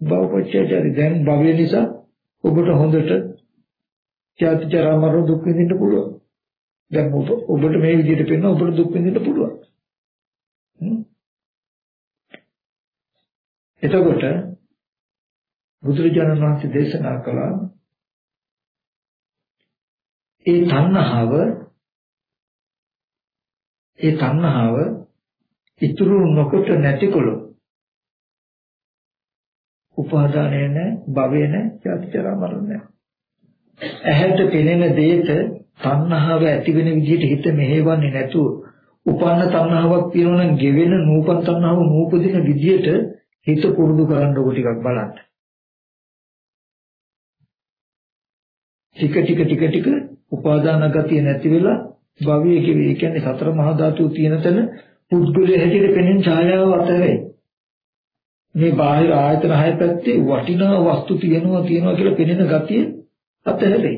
භවපච්චයචරි දැන් භවය නිසා ඔබට හොඳට ජාති ජරා මරණ දුක් විඳින්න පුළුවන්. දැන් ඔබ ඔබට මේ විදිහට පෙන්න ඔබට දුක් විඳින්න පුළුවන්. එතකොට බුදුරජාණන් වහන්සේ දේශනා කළා ඒ තණ්හාව ඒ තණ්හාව ඉතුරු නොකොට නැතිකොළොත් උපාදානය නැ භවය නැ ජාතිචරා මරණ නැ ඇහැට පෙනෙන දෙයට තණ්හාව ඇති වෙන විදිහට හිත මෙහෙවන්නේ නැතුව උපන්න තණ්හාවක් තියෙනවා නම් ගෙවෙන නූපන් තණ්හාව නූපදින විදිහට හිත පුරුදු කරන්න ඕක ටිකක් බලන්න. ටික ටික ටික ටික උපාදාන ගතිය නැති වෙලා භවයේ කිවි කියන්නේ සතර මහා ධාතු තියෙන තැන පුද්ගලයේ හැටියට පෙනෙන ඡායාව අතරේ මේ බාහිර ආයතන හය පැත්තේ වටිනා වස්තු තියෙනවා තියෙනවා කියලා පෙනෙන ගතිය අතහැරේ.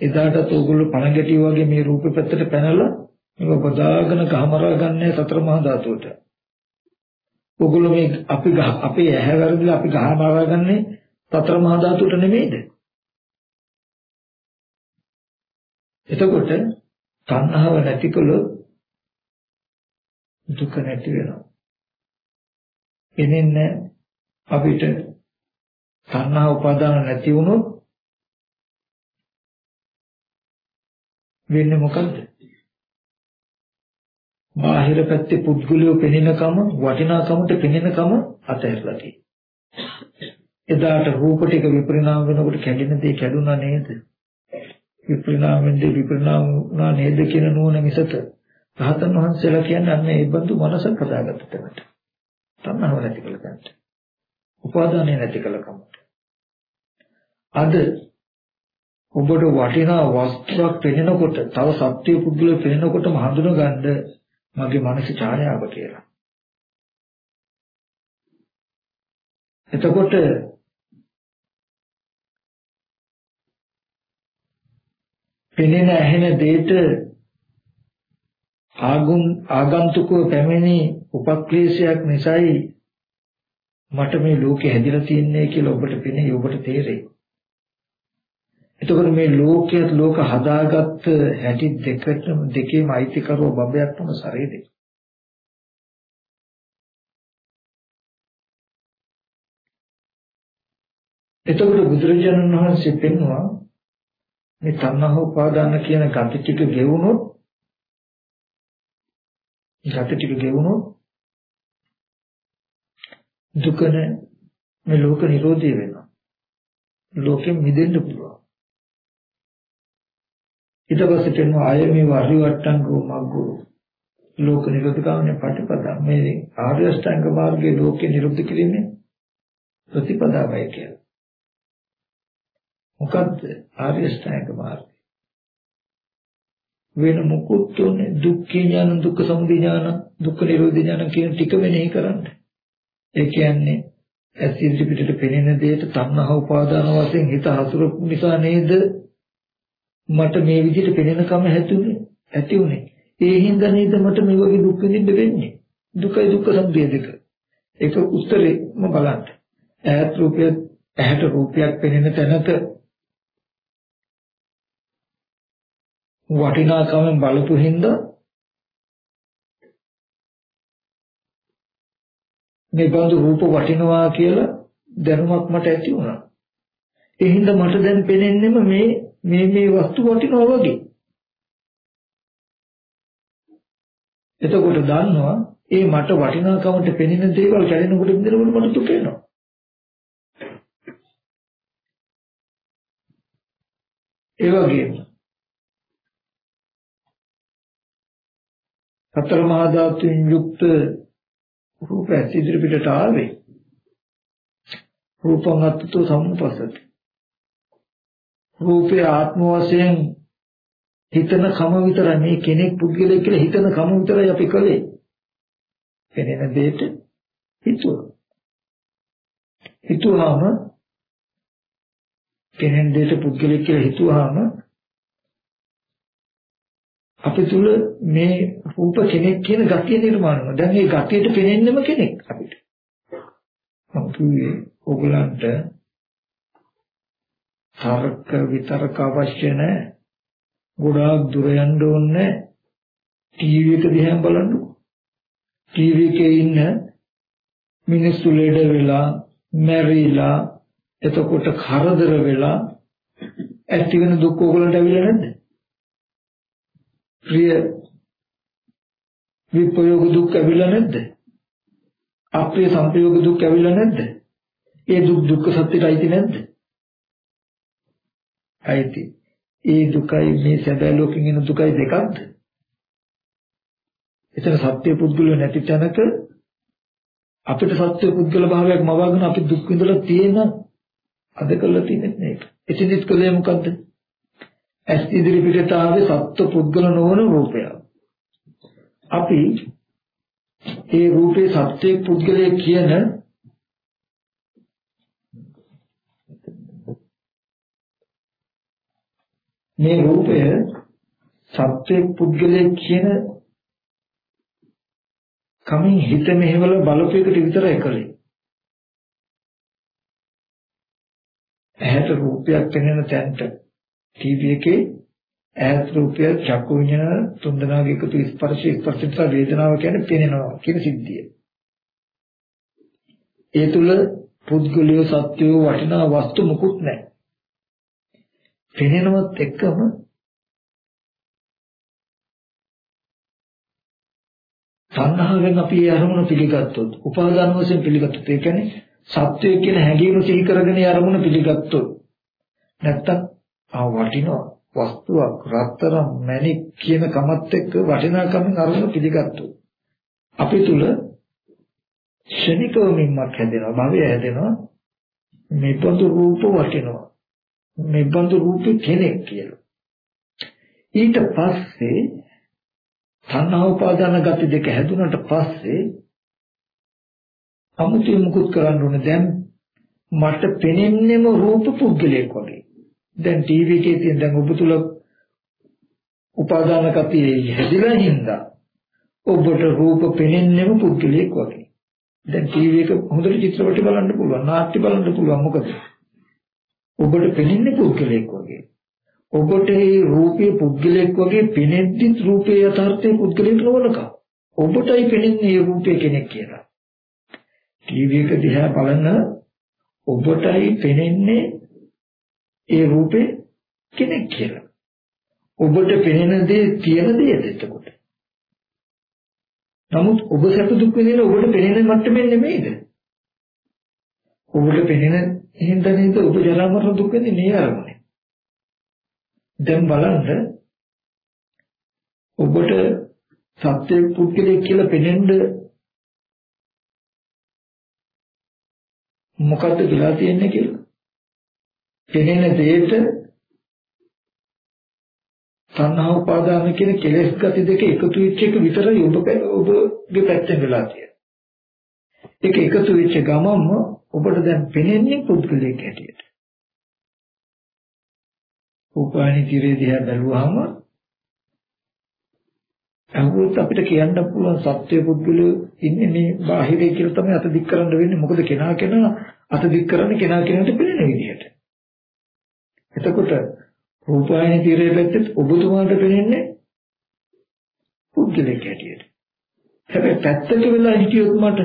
එදාටත් ඕගොල්ලෝ පණ ගැටිය වගේ මේ රූපේ පැත්තට පැනලා මේක බදාගෙන ගහමරා ගන්නෑ සතර මහා ධාතුවට. ඕගොල්ලෝ මේ අපි අපේ ඇහැ වැරදිලා අපි ගහමරා ගන්නේ සතර මහා ධාතුවට නෙමෙයිද? එතකොට තණ්හාව නැතිකොලොත් දුක නැති වෙනවා. එනින්න අපිට තණ්හා උපාදාන නැති වුණොත් වෙන්නේ මොකද්ද? බාහිර පැත්තේ පුද්ගලියෝ පෙනෙනකම වටිනාකමට පෙනෙනකම අතහැරලා තියෙනවා. එදාට රූප ටික විපරිණාම වෙනකොට කැඩෙන දේ කැඩුනා නේද? විපරිණාමෙන්ද විපරිණාම වුණා නේද කියන නුවණ මිසක රහතන් වහන්සේලා කියන්නේ අන්න ඒ බඳු මනසක් හදාගත්ත තැනට. තණ්හාව නැති කළ තැනට. උපාදානය නැති කළ කමට. අද ඔබට වටිනා වස්තුවක් පෙනෙනකොට තව සත්‍ය පුද්ගලය පෙනෙනකොටම හඳුනගන්න මගේ මනස ඡායාව කියලා. එතකොට පෙනෙන ඇහෙන දෙයට ආගුම් ආගන්තුකව පැමිණි උපක්ලේශයක් නිසායි මට මේ ලෝකේ හැදිලා තියන්නේ කියලා ඔබට පෙනේ ඔබට තේරෙයි. එතකොට මේ ලෝකයේ ලෝක හදාගත්ත හැටි දෙකටම දෙකේම අයිතිකරව බබයක් තම ශරීරේ. එතකොට බුදුරජාණන් වහන්සේ පෙන්වුවා මේ තණ්හා උපාදාන කියන gati ටික ගෙවුනොත් gati ටික ගෙවුනොත් දුකන මේ ලෝක නිරෝධය වෙනවා. ලෝකෙ මිදෙන්න පුළුවන්. ඊට පස්සේ කියනවා ආය මේ වරි වට්ටංගෝ මග්ගෝ ලෝක නිරෝධකාමනේ පටිපදා මේ ආර්ය අෂ්ටාංග මාර්ගයේ ලෝකේ නිරුද්ධ කිරීමේ ප්‍රතිපදාවයි කියලා. මොකද්ද ආර්ය අෂ්ටාංග මාර්ගය? වෙන මොකුත් උනේ දුක්ඛ ඥාන දුක්ඛ සමුදය ඥාන දුක්ඛ නිරෝධ ඥාන කියන ටික වෙනෙහි කරන්න. ඒ කියන්නේ ඇස් ඉදිරි පිටට පෙනෙන දෙයට තණ්හා උපාදාන වශයෙන් හිත හසුරුවපු නිසා නේද මට මේ විදිහට පෙනෙනකම හැතුනේ ඇති උනේ. ඒ හින්දා නේද මට මේ වගේ දුක් විඳින්න වෙන්නේ. දුකයි දුක්ඛ සමුදය දෙක. ඒක උත්තරේම බලන්න. ඈත් රූපය ඇහැට රූපයක් පෙනෙන තැනක වටිනාකමෙන් බලපු හින්දා මේ බඳු රූප වටිනවා කියලා දැනුමක් මට ඇති වුණා. ඒ හින්දා මට දැන් පෙනෙන්නෙම මේ මේ මේ වස්තු වටිනවා වගේ. එතකොට දන්නවා ඒ මට වටිනාකමට පෙනෙන දේවල් කැඩෙනකොට විඳිනකොට මට දුක එනවා. ඒ වගේම සතර මහා ධාතුන් යුක්ත රූප ඇස් ඉදිරි පිටට ආවේ රූපං අත්තෝ සම්පස්සති රූපේ ආත්ම වශයෙන් හිතන කම විතරයි මේ කෙනෙක් පුද්ගලයෙක් කියලා හිතන කම විතරයි අපි කළේ. පෙනෙන දෙයට හිතුවා. හිතුවාම කෙනෙක් දෙයට පුද්ගලයෙක් කියලා හිතුවාම අපි තුල මේ රූප කෙනෙක් කියන ගතිය නිර්මාණය වෙනවා. දැන් මේ ගතියට පෙනෙන්නෙම කෙනෙක් අපිට. කිව්වේ ඕගලන්ට තර්ක විතර්ක අවශ්‍ය නැහැ. ගොඩාක් දුර යන්න ඕනේ ටීවී එක දිහා බලන්නකො. ටීවී එකේ ඉන්න මිනිස්සු ලෙඩ වෙලා, මැරිලා, එතකොට කරදර වෙලා ඇති වෙන දුක් ඕගලන්ට ඇවිල්ලා නැද්ද? ප්‍රිය විපයෝග දුක් ඇවිල්ලා නැද්ද? අප්‍රිය සංපයෝග දුක් ඇවිල්ලා නැද්ද? ඒ දුක් දුක්ඛ සත්‍යයට අයිති නැද්ද? අයිති. ඒ දුකයි මේ සැබෑ ලෝකෙන් එන දුකයි දෙකක්ද? එතන සත්‍ය පුද්ගලය නැති තැනක අපිට සත්‍ය පුද්ගල භාවයක් මවාගෙන අපි දුක් විඳලා තියෙන අද කළා තියෙන්නේ මේක. එතනදිත් කළේ මොකද්ද? ඇස් ඉදිරි පිටට ආවේ සත්ව පුද්ගල නොවන රූපය. අපි ඒ රූපේ සත්‍ය පුද්ගලය කියන මේ රූපය සත්‍ය පුද්ගලය කියන කමින් හිත මෙහෙවල බලපෑකට විතරයි කලේ. ඇහැට රූපයක් පෙනෙන තැනට ටීවී එකේ ඈත් රූපය චක්කු විඤ්ඤාණ තුන්දෙනාගේ එකතු ස්පර්ශ ස්පර්ශ නිසා වේදනාව කියන්නේ පෙනෙනවා කියන සිද්ධිය. ඒ තුල පුද්ගලිය සත්‍යය වටිනා වස්තු මුකුත් නැහැ. පෙනෙනවත් එක්කම සංහාවෙන් අපි ඒ අරමුණ පිළිගත්තොත් උපාදාන වශයෙන් පිළිගත්තොත් ඒ කියන්නේ සත්‍යය කියන හැඟීම සිහි කරගෙන ඒ අරමුණ පිළිගත්තොත් නැත්තම් ආ වටිනවා. වස්තුවක් රත්තරන් මණික් කියන කමත් එක්ක වටිනාකමින් අරමුණ පිළිගත්තොත් අපි තුල ශනිකව මින්මක් හැදෙනවා භවය හැදෙනවා. මේබඳු රූප වටිනවා. මේබඳු රූප කෙනෙක් කියලා. ඊට පස්සේ තණ්හා උපාදාන ගති දෙක හැදුනට පස්සේ අමුතුවෙන් මුකුත් කරන්න ඕනේ. දැන් මට පෙනෙන්නේම රූප පුද්ගලයෙක් වගේ. දැන් ටීවී එකේ තියෙන දැන් ඔබ තුල උපාදාන කතියේ හැදිලා හින්දා ඔබට රූප පෙනෙන්නේම පුද්ගලයෙක් වගේ. දැන් ටීවී එක හොඳට චිත්‍රපට බලන්න පුළුවන්, නාට්‍ය බලන්න පුළුවන් මොකද? ඔබට පෙනෙන්නේ පුද්ගලයෙක් වගේ. ඔබට මේ රූපයේ පුද්ගලයෙක් වගේ පෙනෙද්දි රූපයේ යථාර්ථයේ පුද්ගලයෙක් නොවනකම්. ඔබටයි පෙනෙන්නේ මේ රූපේ කෙනෙක් කියලා. ටීවී එක දිහා බලන ඔබටයි පෙනෙන්නේ ඒ රූපේ කෙනෙක් කියලා. ඔබට පෙනෙන දේ තියෙන දේද එතකොට? නමුත් ඔබ සැප දුක් විඳින ඔබට පෙනෙන මට්ටමෙන් නෙමෙයිද? ඔබට පෙනෙන හින්දා නේද ඔබ ජරා මරණ දුක් විඳින්නේ මේ අරමුණේ. දැන් බලන්න ඔබට සත්‍ය පුද්ගලයෙක් කියලා පෙනෙන්න මොකද්ද කියලා තියෙන්නේ කියලා. පෙනෙන දෙයට සංහා උපාදාන කියන කෙලෙස් ගති දෙක එකතු වෙච්ච එක විතරයි ඔබ ඔබගේ පැත්තෙන් වෙලා තියෙන්නේ. ඒක එකතු වෙච්ච ගමන්ම ඔබට දැන් පෙනෙන්නේ පුද්ගලයෙක් හැටියට. උපානි tire දිහා බැලුවාම අහුවත් අපිට කියන්න පුළුවන් සත්‍ය පුද්ගලයෝ ඉන්නේ මේ බාහිරේ කියලා තමයි අත දික් කරන්න වෙන්නේ. මොකද කෙනා කෙනා අත දික් කරන්නේ කෙනා කෙනාට පෙනෙන විදිහට. එතකොට රූපాయන තීරයේ පැත්තේ ඔබතුමාට පේන්නේ පුද්ගලෙක් හැටියට. හැබැයි පැත්තක වෙලා හිටියොත් මට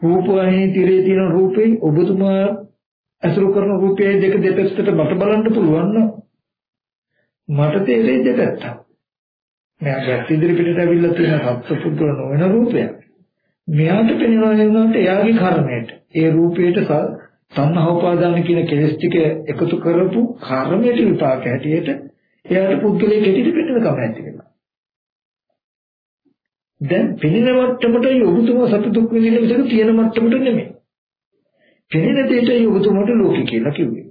රූපాయන තීරයේ තියෙන රූපේ ඔබතුමා අසුරු කරන රූපයේ දෙක දෙපැත්තට මට බලන්න පුළුවන් නම් මට තේරෙයි දෙපැත්ත. මෙයා ගැත් ඉදිරි පිටට ඇවිල්ලා තියෙන සත්පුද්ගල නොවන රූපයක්. මෙයාට පෙනෙනවා එනකොට එයාගේ කර්මයට ඒ රූපයට තණ්හා උපාදාන කියන කෙලස් ටික එකතු කරපු කර්මයට විපාක හැටියට එයාට පුද්ගලයෙක් හැටියට පෙනෙන කම ඇති වෙනවා. දැන් පෙනෙන මට්ටමටයි ඔබතුමා සතු දුක් විඳින විදිහට තියෙන මට්ටමට නෙමෙයි. පෙනෙන දෙයටයි ඔබතුමාට ලෝකෙ කියලා කිව්වේ.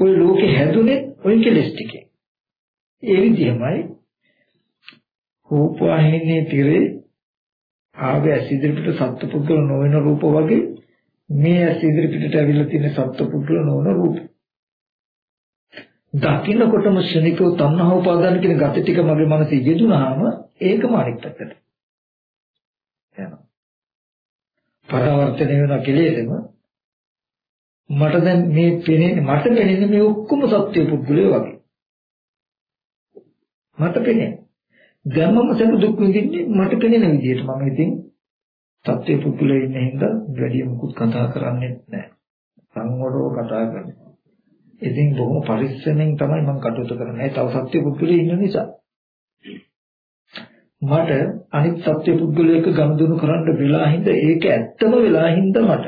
ওই ලෝකෙ හැදුනේ ওই කෙලස් ටිකේ. ඒ විදිහමයි රූපවාහිනී තිරේ ආවේ ඇසිදිරිපිට සත්පුද්ගල නොවන රූප වගේ මේ ඇස් ඉදිරි පිටට ඇවිල්ලා තියෙන සත්පුරුෂ නොවන රූප. දකින්නකොටම ශනිකව තණ්හා උපාදාන කියන gati ටික මගේ මනසේ යෙදුනහම ඒකම අනිත් පැත්තට යනවා. පරාවර්තනය වෙන කෙලෙසම මට දැන් මේ පෙනෙන්නේ මට පෙනෙන්නේ මේ ඔක්කොම සත්‍ය පුද්ගලයෝ වගේ. මට පෙනෙන්නේ. දැන් මම සැප දුක් විඳින්නේ මට පෙනෙන විදිහට මම ඉතින් සත්‍ය පුද්ගලයෝ ඉන්න හින්දා වැඩි මුකුත් කතා කරන්නේ නැහැ. සංවරව කතා කරනවා. ඉතින් බොහොම පරිස්සමෙන් තමයි මම කටයුතු කරන්නේ. තව සත්‍ය පුද්ගලයෝ ඉන්න නිසා. මට අනිත් සත්‍ය පුද්ගලයෙක් ගනුදෙනු කරන්න වෙලා හින්ද ඒක ඇත්තම වෙලා හින්ද මට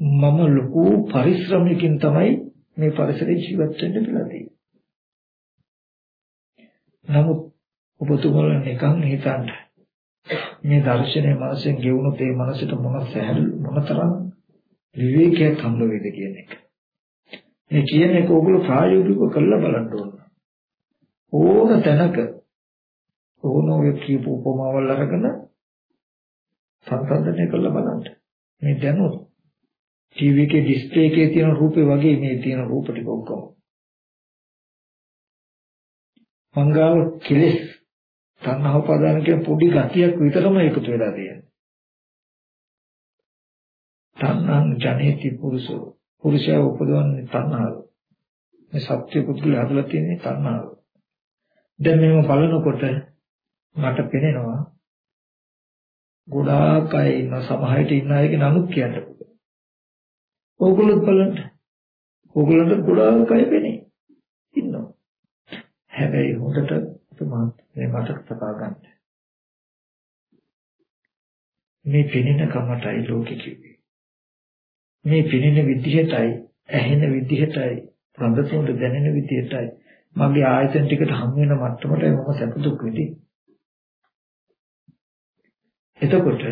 මම ලොකු පරිශ්‍රමයකින් තමයි මේ පරිසරයේ ජීවත් වෙන්න කියලා තියෙන්නේ. නමුත් ඔබතුමාලා නිකන් හිතන්න මේ දර්ශනය මාසෙන් ගෙවුණොත් ඒ මනසට මොන සැහැල්ලු මොනතරම් විවේකයක් හම්බ වේද කියන එක. මේ කියන එක ඕගොල්ලෝ ප්‍රායෝගිකව කරලා බලන්න ඕන. ඕන තැනක ඕන ඔය කියපු උපමාවල් අරගෙන සංසන්දනය කරලා බලන්න. මේ දැනුත් ටීවී එකේ ඩිස්ප්ලේ එකේ තියෙන රූපේ වගේ මේ තියෙන රූප ටික ඔක්කොම. මංගාව කෙලෙස් තණ්හාව පදාන කියන පොඩි ගතියක් විතරම එකතු වෙලා තියෙනවා. තණ්හං ජනේති පුරුෂෝ පුරුෂයා උපදවන්නේ තණ්හාව. මේ සත්‍ය පුදුල හදලා තියෙන්නේ තණ්හාව. දැන් මේව බලනකොට මට පෙනෙනවා ගොඩාක් අය ඉන්න සමහරට ඉන්න අයගේ නමුත් කියන්න පුළුවන්. ඕගොල්ලෝ බලන්න. ඕගොල්ලන්ට ගොඩාක් අය පෙනේ. ඉන්නවා. හැබැයි හොඳට මේ මතක තබා ගන්න. මේ පෙනෙන කමටයි ලෝකෙ කිව්වේ. මේ පෙනෙන විදිහටයි, ඇහෙන විදිහටයි, රඳ සුවඳ දැනෙන විදිහටයි මගේ ආයතන ටිකට හම් වෙන මට්ටමට මම සැප දුක් විඳින්නේ. එතකොට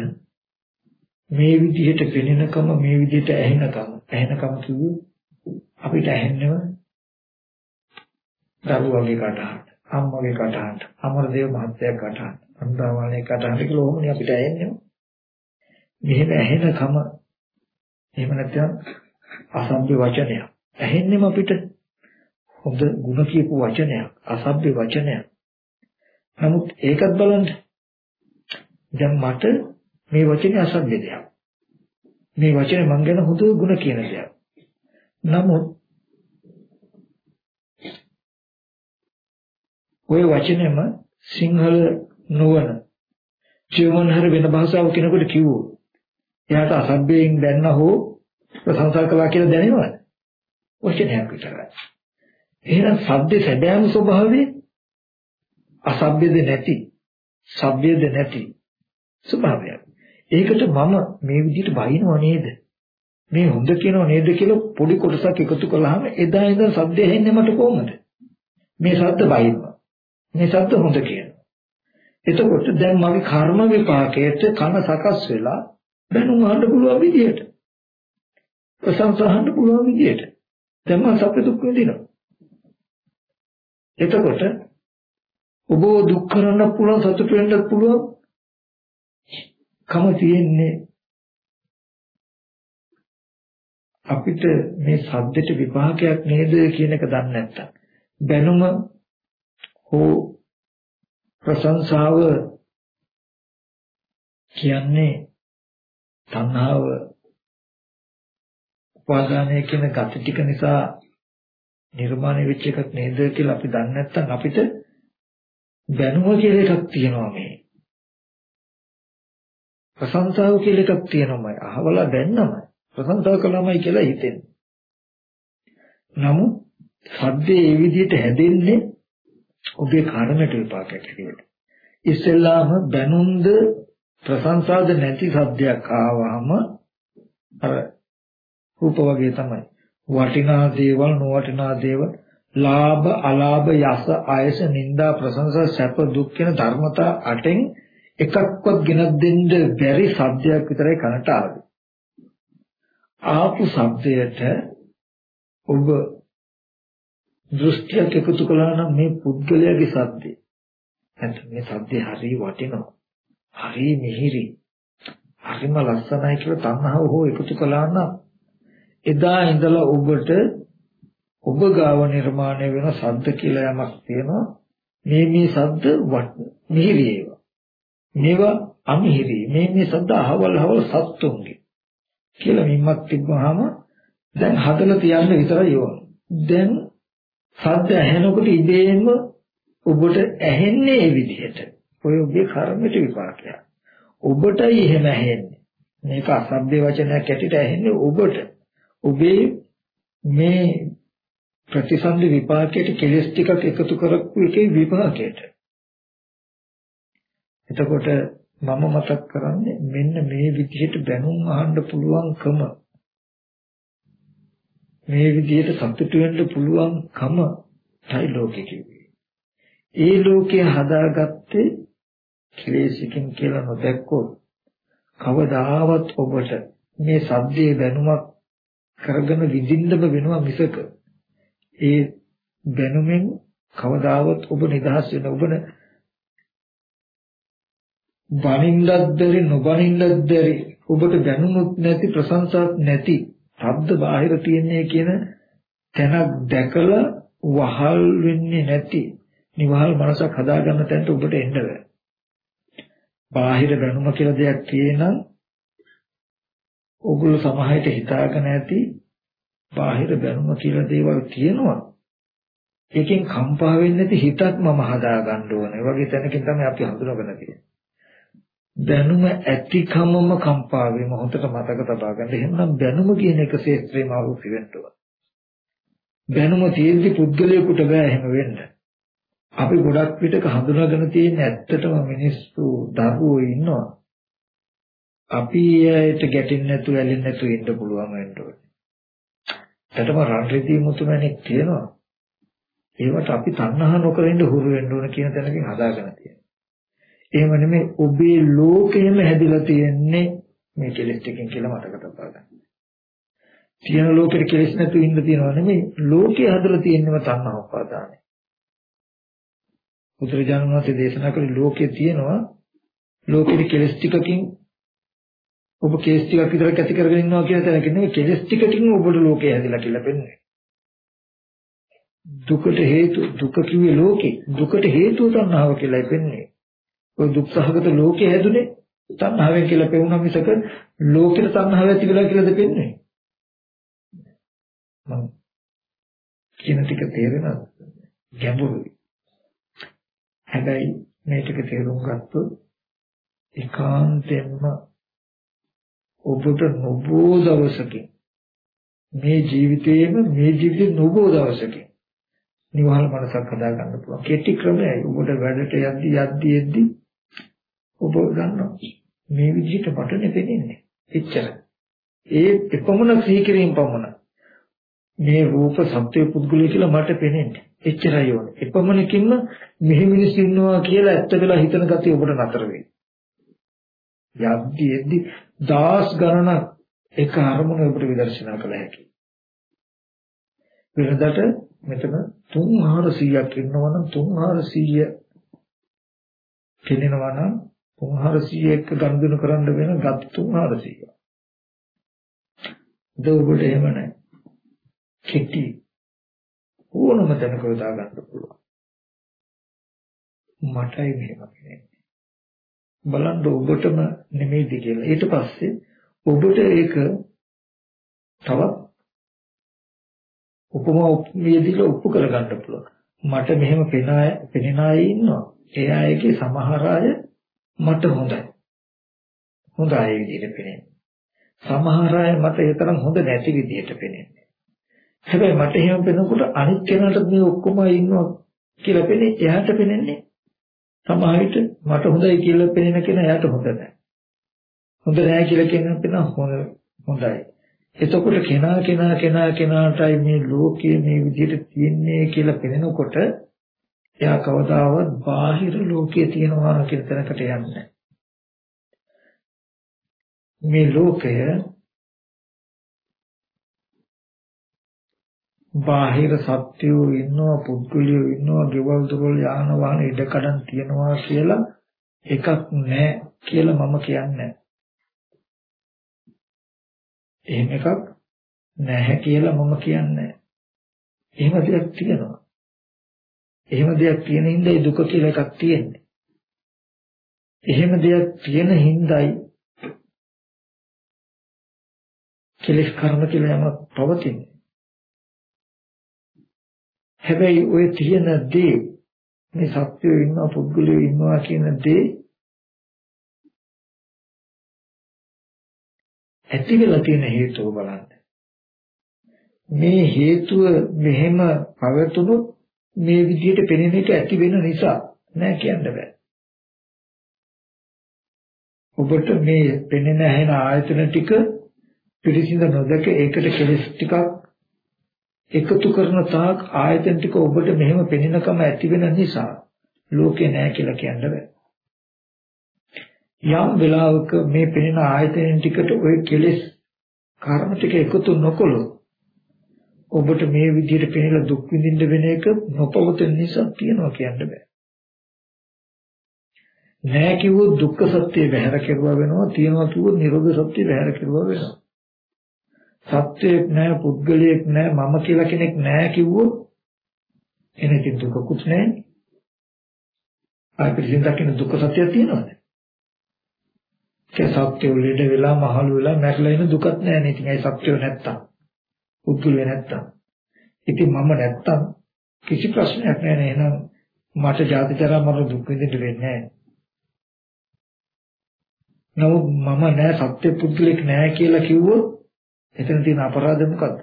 මේ විදිහට පෙනෙනකම මේ විදිහට ඇහෙනකම ඇහෙනකම කිව්වේ අපිට ඇහෙන්නව දරුවගේ කටහඬ අම්මගේ කටහඬ අමරදේව මහත්තයාගේ කටහඬ අන්දාවාලේ කටහඬ කියලා ඕමනේ අපිට ඇහෙන්නේ මෙහෙම ඇහෙනකම එහෙම නැත්නම් අසභ්‍ය වචනයක් ඇහෙන්නේම අපිට හොඳ ಗುಣ කියපු වචනයක් අසභ්‍ය වචනයක් නමුත් ඒකත් බලන්න දැන් මට මේ වචනේ අසභ්‍ය දෙයක්. මේ වචනේ මං ගැන හොඳ ಗುಣ කියන දෙයක්. නමුත් ওই වචනෙම සිංහල නුවණ ජීවන්හර වෙන භාෂාව කෙනෙකුට කිව්වොත් එයාට අසභ්‍යයෙන් දැන්න හෝ ප්‍රශංසා කළා කියලා දැනෙනවද? වචනයක් විතරයි. එහෙනම් සබ්ද සැබෑම ස්වභාවය අසභ්‍යද නැති, සભ્યද නැති ස්වභාවයක්. ඒකට මම මේ විදිහට බයිනව නේද? මේ හොඳ කියනව නේද කියලා පොඩි කොටසක් එකතු කළාම එදා ඉඳන් සබ්ද ඇහෙන්නේ මට කොහොමද? මේ සද්ද බයිනවා. මේ සද්ද හොඳ කියනවා. එතකොට දැන් මගේ කර්ම විපාකයට කන සකස් වෙලා දැනුම් අහන්න පුළුවන් විදියට. ප්‍රශංසා අහන්න පුළුවන් විදියට. දැන් මම සැප දුක් විඳිනවා. එතකොට ඔබ දුක් කරන්න පුළුවන් සතුට වෙන්නත් පුළුවන් කම තියෙන්නේ අපිට මේ සද්දෙට විපාකයක් නේද කියන එක දන්නේ නැත්තම් බැනුම හෝ ප්‍රශංසාව කියන්නේ තණ්හාව උපාදානය කියන gati ටික නිසා නිර්මාණය වෙච්ච එකක් නේද කියලා අපි දන්නේ නැත්නම් අපිට බැනුම කියලා එකක් තියෙනවා මේ ප්‍රශංසාව කියලා එකක් තියෙනමයි. අහවලා දැන්නමයි. ප්‍රශංසාව කළාමයි කියලා හිතෙන්නේ. නමුත් සද්දේ ඒ විදිහට හැදෙන්නේ ඔබේ කර්මයට විපාකයක් හැටියට. ඉස්සෙල්ලාම බැනුම්ද ප්‍රශංසාද නැති සද්දයක් ආවම අර රූප වගේ තමයි. වටිනා දේවල් නොවටිනා දේවල් ලාභ අලාභ යස ආයස නිന്ദා ප්‍රශංසා සැප දුක් කියන ධර්මතා අටෙන් එකක්වත් ගෙනත් දෙන්න බැරි සද්දයක් විතරයි කනට ආවේ. ආපු සද්දයට ඔබ දෘෂ්ටියක් එකතු කළා නම් මේ පුද්ගලයාගේ සද්දේ. නැත්නම් මේ සද්දේ හරිය වටිනවා. හරිය මිහිරි. හරිම ලස්සනයි කියලා තණ්හාව හෝ එකතු කළා නම් එදා ඉඳලා ඔබට ඔබ ගාව නිර්මාණය වෙන සද්ද කියලා යමක් තියෙනවා. මේ මේ සද්ද මිහිරි ඒවා. මේවා අමිහිරි මේ මේ සද්ද අහවල් අහවල් සත්තුන්ගේ කියලා මිම්මක් තිබ්බහම දැන් හදලා තියන්න විතරයි ඕන. දැන් සද්ද ඇහෙනකොට ඉබේම ඔබට ඇහෙන්නේ ඒ විදිහට. ඔය ඔබේ කර්මයට විපාකයක්. ඔබටයි එහෙම ඇහෙන්නේ. මේක අසභ්‍ය වචනයක් ඇටිට ඇහෙන්නේ ඔබට. ඔබේ මේ ප්‍රතිසන්දි විපාකයට කෙලස් ටිකක් එකතු කරපු එකේ විපාකයට. එතකොට මම මතක් කරන්නේ මෙන්න මේ විදිහට බැනුම් අහන්න පුළුවන්කම මේ විදිහට සතුටු වෙන්න පුළුවන්කම තයි ලෝකෙ කිව්වේ. ඒ ලෝකය හදාගත්තේ කෙලෙසකින් කියලා නොදැක්කොත් කවදාවත් ඔබට මේ සද්දේ බැනුමක් කරගෙන විඳින්නම වෙනවා මිසක ඒ බැනුමෙන් කවදාවත් ඔබ නිදහස් වෙන ඔබන බනින්නත් බැරි නොබනින්නත් බැරි ඔබට දැනුමුත් නැති ප්‍රශංසාවක් නැති ශබ්ද බාහිර තියන්නේ කියන තැනක් දැකලා වහල් වෙන්නේ නැති නිවහල් මනසක් හදාගන්න තැනට ඔබට එන්න බෑ. බාහිර දැනුම කියලා දෙයක් තියෙනම් ඔගොල්ලෝ සමහරට හිතාගෙන ඇති බාහිර දැනුම කියලා දේවල් තියෙනවා. ඒකෙන් කම්පා වෙන්නේ නැති හිතක් මම හදාගන්න ඕනේ. වගේ තැනකින් තමයි අපි හඳුනගෙන තියෙන්නේ. දැනුම ඇතිකමම කම්පා වීම හොඳට මතක තබා ගන්න. එහෙනම් දැනුම කියන එක ශේත්‍රේම අවුසි වෙන්න ඕන. දැනුම තියෙද්දි පුද්ගලයෙකුට බෑ එහෙම වෙන්න. අපි ගොඩක් විටක හඳුනාගෙන තියෙන ඇත්තටම මිනිස්සු දරුවෝ ඉන්නවා. අපි ඒයට ගැටෙන්නේ නැතුව ඇලෙන්නේ නැතුව ඉන්න පුළුවන් වෙන්න ඕනේ. ඇත්තටම රන් රිදී මුතුමැණික් තියෙනවා. ඒවට අපි තණ්හා නොකර ඉන්න හුරු වෙන්න ඕන කියන තැනකින් හදාගෙන තියෙනවා. එහෙම නෙමෙයි ඔබේ ලෝකෙම හැදිලා තියෙන්නේ මේ කෙලෙස් ටිකෙන් කියලා මතක තබා ගන්න. තියෙන ලෝකෙට කෙලෙස් නැතුව ඉන්න තියනවා නෙමෙයි ලෝකේ හදලා තියෙන්නම තණ්හා උපාදානයි. බුදුරජාණන් වහන්සේ දේශනා කළේ ලෝකේ තියෙනවා ලෝකෙට කෙලෙස් ටිකකින් ඔබ කෙලෙස් ටිකක් විතර කැටි කරගෙන ඉන්නවා කියන තැනක නෙමෙයි කෙලෙස් ටිකකින් ඔබට ලෝකේ හැදිලා කියලා පෙන්වන්නේ. දුකට හේතු දුක කිව්වේ ලෝකේ දුකට හේතුව තණ්හාව කියලායි පෙන්වන්නේ. ඔය දුක්සහගත ලෝකේ හැදුනේ. තණ්හාවෙන් කියලා පෙවුනා මිසක ලෝකෙට තණ්හාව ඇති වෙලා කියලාද පෙන්නේ? මම කියන ටික තේරෙනවද? ගැඹුරුයි. හැබැයි මේ ටික තේරුම් ගත්තොත් ඒකාන්තයෙන්ම ඔබට නොබෝ දවසකින් මේ ජීවිතේම මේ ජීවිතේ නොබෝ දවසකින් නිවහල් මනසක් හදා ගන්න පුළුවන්. කෙටි ක්‍රමයයි. ඔබට වැඩට යද්දි යද්දි යද්දි ඔබ ගන්නවා. මේ විදිහට මට නෙපෙන්නේ එච්චර. ඒ එපමණ සීකිරීම පමණ. මේ රූප සත්‍ය පුද්ගලය කියලා මට පෙනෙන්නේ. එච්චරයි ඕනේ. එපමණකින්ම මෙහි මිනිස්සු ඉන්නවා කියලා ඇත්ත වෙලා හිතන ගතිය ඔබට නතර වෙයි. යද්දි එද්දි දාස් ගණනක් එක අරමුණ ඔබට විදර්ශනා කළ හැකියි. වෙනදට මෙතන 3400ක් ඉන්නවනම් 3400 කෙනෙනවා නම් 300 එක්ක ගනුදෙනු කරන්න වෙන ගත් 300. දෝබට එහෙම නැහැ. කෙටි ඕනම තැනක යොදා ගන්න පුළුවන්. මටයි මෙහෙම කියන්නේ. බලන්න ඔබටම නෙමෙයිද කියලා. ඊට පස්සේ ඔබට ඒක තවත් උපමා උපමේදීලා ඔප්පු කරගන්න පුළුවන්. මට මෙහෙම පෙනෙන අය ඉන්නවා. ඒ අයගේ සමහර අය මට හොඳයි. හොඳ අය විදිහට පේන්නේ. සමහර අය මට ඒ තරම් හොඳ නැති විදිහට පේන්නේ. හැබැයි මට එහෙම පේනකොට අනිත් කෙනාට මේ ඔක්කොම ඉන්නවා කියලා පේන්නේ එයාට පේන්නේ සමහර විට මට හොඳයි කියලා පේන කෙනා එයාට හොඳ නැහැ. හොඳ නැහැ කියලා කියන කෙනා හොඳයි. එතකොට කෙනා කෙනා කෙනා කෙනාටයි මේ ලෝකයේ මේ විදිහට තියන්නේ කියලා පේනකොට එයා කවදාවත් බාහිර ලෝකයේ තියනවා කියන තැනකට යන්නේ මේ ලෝකය බාහිර සත්‍යෝ ඉන්නවා පුද්ගලයෝ ඉන්නවා ගෙවල් දොරවල් යාන වාහන ඉඩකඩම් තියනවා කියලා එකක් නැහැ කියලා මම කියන්නේ. එහෙම එකක් නැහැ කියලා මම කියන්නේ එහෙම දෙයක් තියෙනවා එහෙම දෙයක් තියෙන හින්දා ඒ දුක කියලා එකක් තියෙන්නේ. එහෙම දෙයක් තියෙන හිඳයි කෙලෙස් කර්ම කියලා යමක් පවතින්නේ. හැබැයි ওই තියෙන දේ මේ සත්‍යය ඉන්නවා පුද්ගලයෝ ඉන්නවා කියන දේ ඇති වෙලා තියෙන හේතුව බලන්න. මේ හේතුව මෙහෙම පවතුනොත් මේ විදිහට පෙනෙන එක ඇති වෙන නිසා නෑ කියන්න බෑ. ඔබට මේ පෙනෙන ඇහෙන ආයතන ටික පිළිසිඳ නොදක ඒකට කෙලස් ටිකක් එකතු කරන තාක් ආයතන ටික ඔබට මෙහෙම පෙනෙනකම ඇති වෙන නිසා ලෝකේ නෑ කියලා කියන්න බෑ. යම් වෙලාවක මේ පෙනෙන ආයතන ටිකට ওই කෙලස් කර්ම ටික එකතු නොකළොත් ඔබට මේ විදිහට පෙනෙලා දුක් විඳින්න වෙන එක නොපවතින නිසා තියනවා කියන්න බෑ. නෑ කිව්වොත් දුක්ඛ සත්‍ය බැහැර කෙරුවා වෙනවා තියනවා කිව්වොත් නිරෝධ සත්‍ය බැහැර කෙරුවා වෙනවා. සත්‍යයක් නෑ පුද්ගලයෙක් නෑ මම කියලා කෙනෙක් නෑ කිව්වොත් එනකින් දුකකුත් නෑ. ආයි පිළිසින් දකින්න දුක්ඛ සත්‍යයක් තියෙනවද? ඒ සත්‍ය උලෙඩ වෙලා මහලු වෙලා මැරලා ඉන්න දුකක් නෑ නේ. ඉතින් ඒ සත්‍යය නැත්තම් පුද්ගලය නැත්තම්. ඉතින් මම නැත්තම් කිසි ප්‍රශ්නයක් නෑ නේ. එහෙනම් මට ජාති ජරා මරණ දුක් විඳින්න වෙන්නේ නෑ. නමුත් මම නෑ සත්‍ය පුද්ගලෙක් නෑ කියලා කිව්වොත් එතන තියෙන අපරාධය මොකද්ද?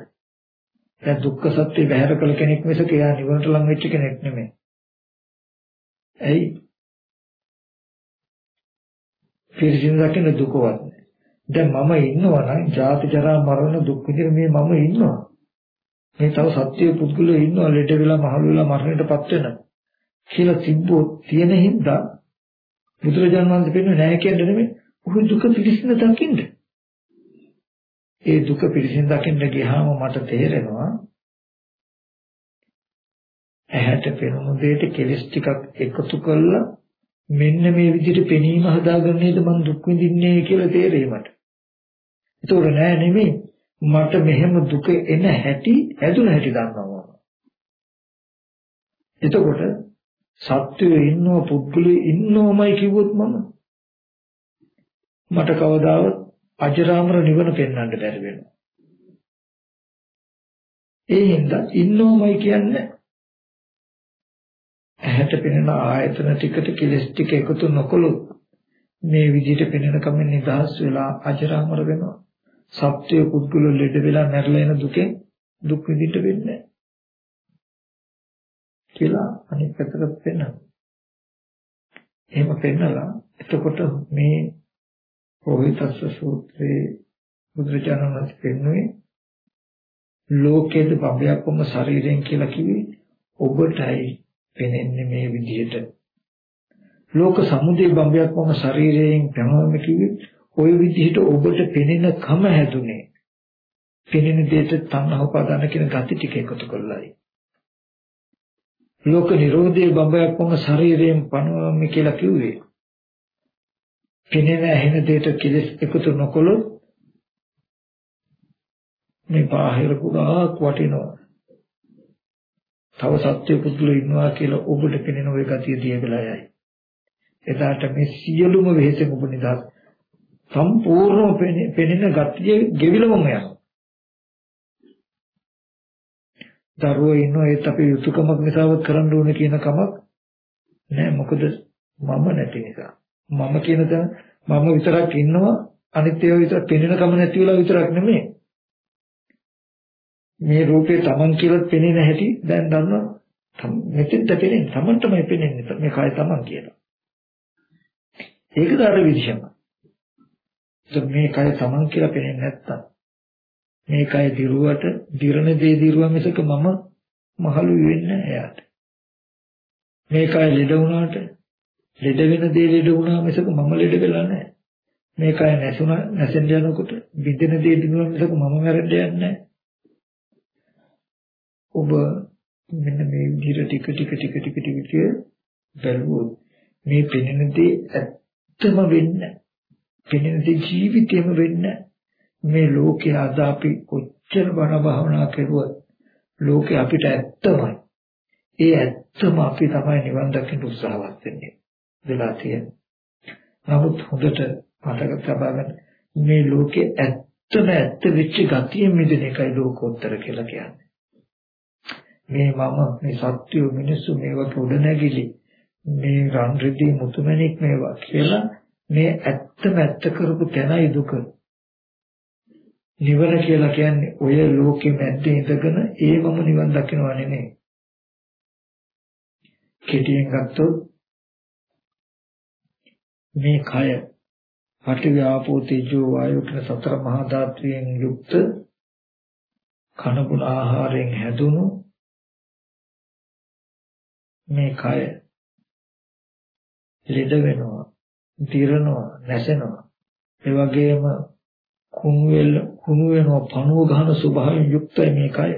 දැන් දුක්ඛ සත්‍ය බැහැර කළ කෙනෙක් මිසක එයා නිවනට ලං වෙච්ච කෙනෙක් නෙමෙයි. ඇයි? පිරිසිදු දකින්න දුකවත් දැන් මම ඉන්නවා නම් ජාති ජරා මරණ දුක් විඳින මේ මම ඉන්නවා. මේ තව සත්‍ය පුද්ගලයෝ ඉන්නවා ලෙඩ වෙලා මහලු වෙලා මරණයටපත් වෙන කියලා තිබ්බොත් තියෙන හින්දා බුදුරජාණන් වහන්සේ කියන්නේ නැහැ කියන්නේ නෙමෙයි. ඔහු දුක පිළිසින දකින්න. ඒ දුක පිළිසින දකින්න ගියාම මට තේරෙනවා ඇහැට පෙනුණු දෙයට කෙලස් ටිකක් එකතු කරලා මෙන්න මේ විදිහට පෙනීම හදාගන්නේද මම දුක් විඳින්නේ කියලා තේරෙීමට. ඒතකොට නෑ නෙමෙයි මට මෙහෙම දුක එන හැටි ඇදුන හැටි දන්නවා. එතකොට සත්‍යයේ ඉන්නව පුද්ගලයේ ඉන්නවමයි කිව්වොත් මම මට කවදාවත් අජරාමර නිවන පෙන්වන්න බැරි වෙනවා. ඒ හින්දා ඉන්නවමයි කියන්නේ ඇහැට පෙනෙන ආයතන ටිකට කෙලස් ටික එකතු නොකළොත් මේ විදිහට පෙනෙන කමෙන් නිදහස් වෙලා අජරාමර වෙනවා. සත්‍ය පුද්ගල ලෙඩ වෙලා මැරලා යන දුකෙන් දුක් විඳින්න වෙන්නේ කියලා අනිත් පැත්තට පෙන්නනවා. එහෙම පෙන්නලා එතකොට මේ රෝහිතස්ස සූත්‍රයේ බුදුරජාණන් වහන්සේ පෙන්වුවේ ලෝකයේ බඹයක්ම ශරීරයෙන් කියලා කිව්වේ ඔබටයි පෙනෙන්නේ මේ විදිහට. ලෝක සමුදේ බම්බයක් වම ශරීරයෙන් පැනවම කිව්වේ ওই විදිහට ඔබට පෙනෙන කම හැදුනේ. පෙනෙන දෙයට තණ්හා උපාදාන කියන gati ටික එකතු කරලායි. ලෝක නිරෝධයේ බම්බයක් වම ශරීරයෙන් පනවම කියලා කිව්වේ. පෙනෙන ඇහෙන දෙයට කෙලස් එකතු නොකළොත් මේ බාහිර පුරාක් වටිනවා. තව සත්‍ය පුදුල ඉන්නවා කියලා ඔබට පෙනෙන ওই ගතිය දියගලා යයි. එදාට මේ සියලුම වෙහෙසෙන් ඔබ නිදහස්. සම්පූර්ණව පෙනෙන ගතිය ගෙවිලවම යනවා. දරුවෝ ඉන්නවා ඒත් අපි යුතුයකමක් නිසාවත් කරන්න ඕනේ කියන කමක් නෑ මොකද මම නැති නිසා. මම කියන තැන මම විතරක් ඉන්නවා අනිත් ඒවා විතර පෙනෙන කම නැති වෙලා විතරක් නෙමෙයි. මේ රූපේ Taman කියලා පෙනෙන හැටි දැන් දන්නවා. මෙතෙන්ට පෙනෙන්නේ Taman තමයි පෙනෙන්නේ. මේ කය Taman කියලා. ඒකද අර විදිහම. මේ කය Taman කියලා පෙනෙන්නේ නැත්තම් මේ කය දිරුවට දිරණ දේ දිරුවා මිසක මම මහලු වෙන්නේ එයාට. මේ කය ලෙඩ වුණාට ලෙඩ වෙන දේ ලෙඩ වුණා මිසක මම ලෙඩ වෙලා නැහැ. මේ කය නැසුණා නැසෙන්න යනකොට බින්දෙන දේ දිනුවා මිසක මම මැරෙන්න යන්නේ නැහැ. ඔබ මෙන්න මේ විදිහට ටික ටික ටික ටික ටික ටික බැලුවොත් මේ පෙනෙන දේ ඇත්තම වෙන්න පෙනෙන දේ ජීවිතේම වෙන්න මේ ලෝකේ අද අපි කොච්චර බණ භාවනා කරුවත් ලෝකේ අපිට ඇත්තමයි. ඒ ඇත්තම අපි තමයි නිවන් දකින්න උත්සාහවත් වෙන්නේ. වෙලා තියෙන්නේ. නමුත් හොඳට මතක තබා ගන්න මේ ලෝකේ ඇත්තම ඇත්ත වෙච්ච ගතිය මිදෙන එකයි ලෝකෝත්තර කියලා කියන්නේ. මේ මම මේ සත්‍ය මිනිස්සු මේවට උඩ නැගිලි මේ රන් රිදී මුතුමැණික් මේවා කියලා මේ ඇත්තම ඇත්ත කරපු තැනයි දුක. නිවන කියලා කියන්නේ ඔය ලෝකෙ මැද්දේ ඉඳගෙන ඒ මම නිවන් දකිනවා නෙමෙයි. කෙටියෙන් ගත්තොත් මේ කය පඨවි ආපෝ තේජෝ වායෝ කියන සතර මහා ධාතුයෙන් යුක්ත කනබුන ආහාරයෙන් හැදුණු මේ කය ලෙඩ වෙනවා, දිරනවා, නැසෙනවා. ඒ වගේම කුණු වෙල කුණු වෙනවා, පණුව ගන්න ස්වභාවයෙන් යුක්තයි මේ කය.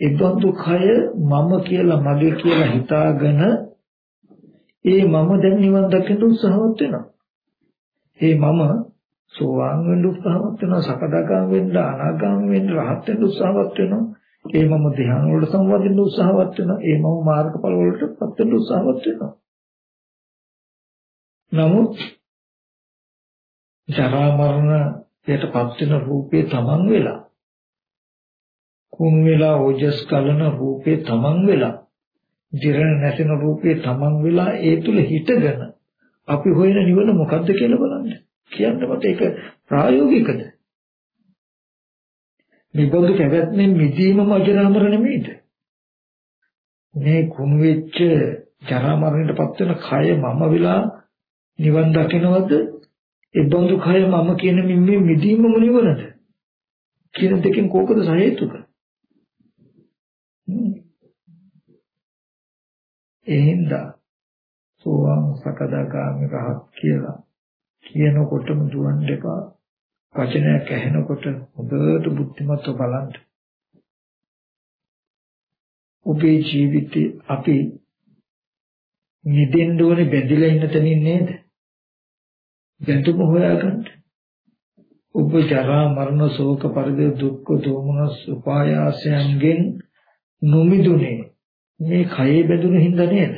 ඒ බඳු කය මම කියලා මගේ කියලා හිතාගෙන ඒ මම දැන් නිවන් දකින්න උත්සාහවත් වෙනවා. ඒ මම සෝවාන් වෙන්න උත්සාහවත් වෙනවා, සකදාගාම වෙන්න, අනාගාම වෙන්න, රහත් වෙන්න උත්සාහවත් වෙනවා. ඒ මම ධ්‍යාන වලට සම්වදින්න උත්සාහවත් වෙනවා. ඒ මම මාර්ගඵල වලට පත් වෙන්න උත්සාහවත් වෙනවා. නමුත් ජරා මරණයට පත් වෙන රූපේ තමන් වෙලා කුන් වෙලා ඕජස් කලන රූපේ තමන් වෙලා ජීරණ නැසෙන රූපේ තමන් වෙලා ඒ තුල හිටගෙන අපි හොයන නිවන මොකද්ද කියලා බලන්න. කියන්න මට ඒක ප්‍රායෝගිකද? නිබඳු පැවැත්මෙන් මිදීමම අජරාමර නෙමෙයිද? මේ කුණු වෙච්ච ජරා මරණයටපත් වෙන කය මම වෙලා නිවන් දකිනවද? ඒ බඳු කය මම කියන මේ මිදීමම නිවනද? කියන දෙකෙන් කෝකද සහේතුක? එහෙනම් සෝවාන් සකදාගාමි රහත් කියලා කියනකොටම දුවන්න එපා. වචනයක් ඇහෙනකොට හොඳට බුද්ධිමත්ව බලන්න. ඔබේ ජීවිතේ අපි නිදෙන්න ඕනේ බැඳිලා ඉන්න තැනින් නේද? බැඳුම හොයාගන්න. ඔබ ජරා මරණ ශෝක පරිදේ දුක්ඛ දෝමනස් උපායාසයන්ගෙන් නොමිදුනේ මේ කයේ බැඳුන හින්දා නේද?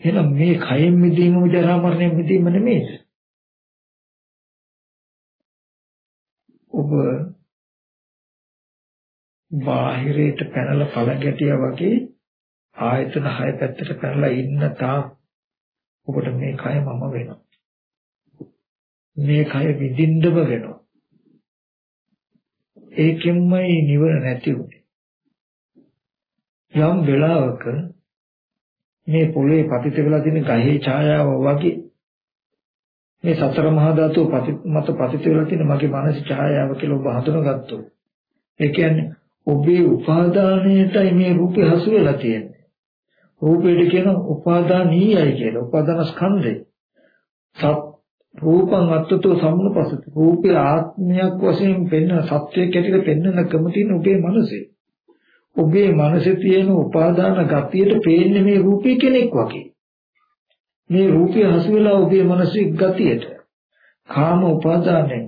එහෙනම් මේ කයෙන් මිදීමම ජරා මරණයෙන් මිදීම නෙමෙයිද? ඔබ බාහිරයට පැනලා පළ ගැටියා වගේ ආයතන හය පැත්තට පැනලා ඉන්න තා ඔබට මේ කය මම වෙනවා. මේ කය විඳින්නම වෙනවා. ඒකෙන්මයි නිවන නැති උනේ. යම් වෙලාවක මේ පොළේ පතිත වෙලා තියෙන ගහේ ඡායාව වගේ මේ සතර මහා ධාතු මත පතිත වෙලා තියෙන මගේ මානසික ඡායාව කියලා ඔබ හඳුනගත්තොත් ඒ කියන්නේ ඔබේ උපාදානයටයි මේ රූපේ හසු වෙලා තියෙන්නේ. රූපේට කියන උපාදානීයයි කියලා උපාදාන ස්කන්ධය. සත් රූපං අත්තතෝ සම්මුපසති රූපේ ආත්මයක් වශයෙන් පෙන්න සත්‍යයක් ඇටියට පෙන්වන කම තියෙන ඔබේ මනසේ. ඔබේ මනසේ තියෙන උපාදාන ගතියට පේන්නේ මේ රූපේ කෙනෙක් වගේ. මේ රූපය හසු වෙලා ඔබේ මනසේ ගතියට කාම උපාදානයි.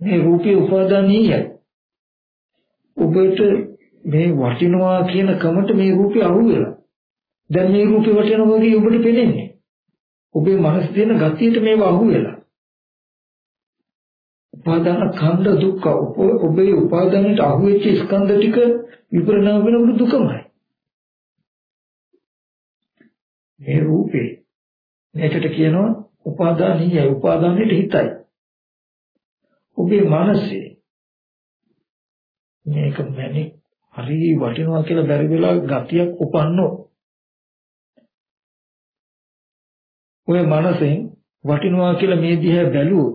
මේ රූපේ උපාදානීයයි. ඔබට මේ වටිනවා කියන කමට මේ රූපේ අහු වෙලා. දැන් මේ රූපේ වටිනවා වගේ ඔබට පේන්නේ. ඔබේ මනසේ තියෙන ගතියට මේව අහු වෙලා. උපාදාන ඛණ්ඩ දුක්ඛ ඔබේ උපාදානයට අහු වෙච්ච ස්කන්ධ ටික විපරණාම වෙනකොට දුකමයි. මේ රූපේ මේකට කියනවා උපාදානීය උපාදානයේ හිතයි ඔබේ මනසේ මේක මැනි හරි වටිනවා කියලා බැරි වෙලා ගතියක් උපන්නෝ ඔය මනසෙන් වටිනවා කියලා මේ දිහා බැලුවොත්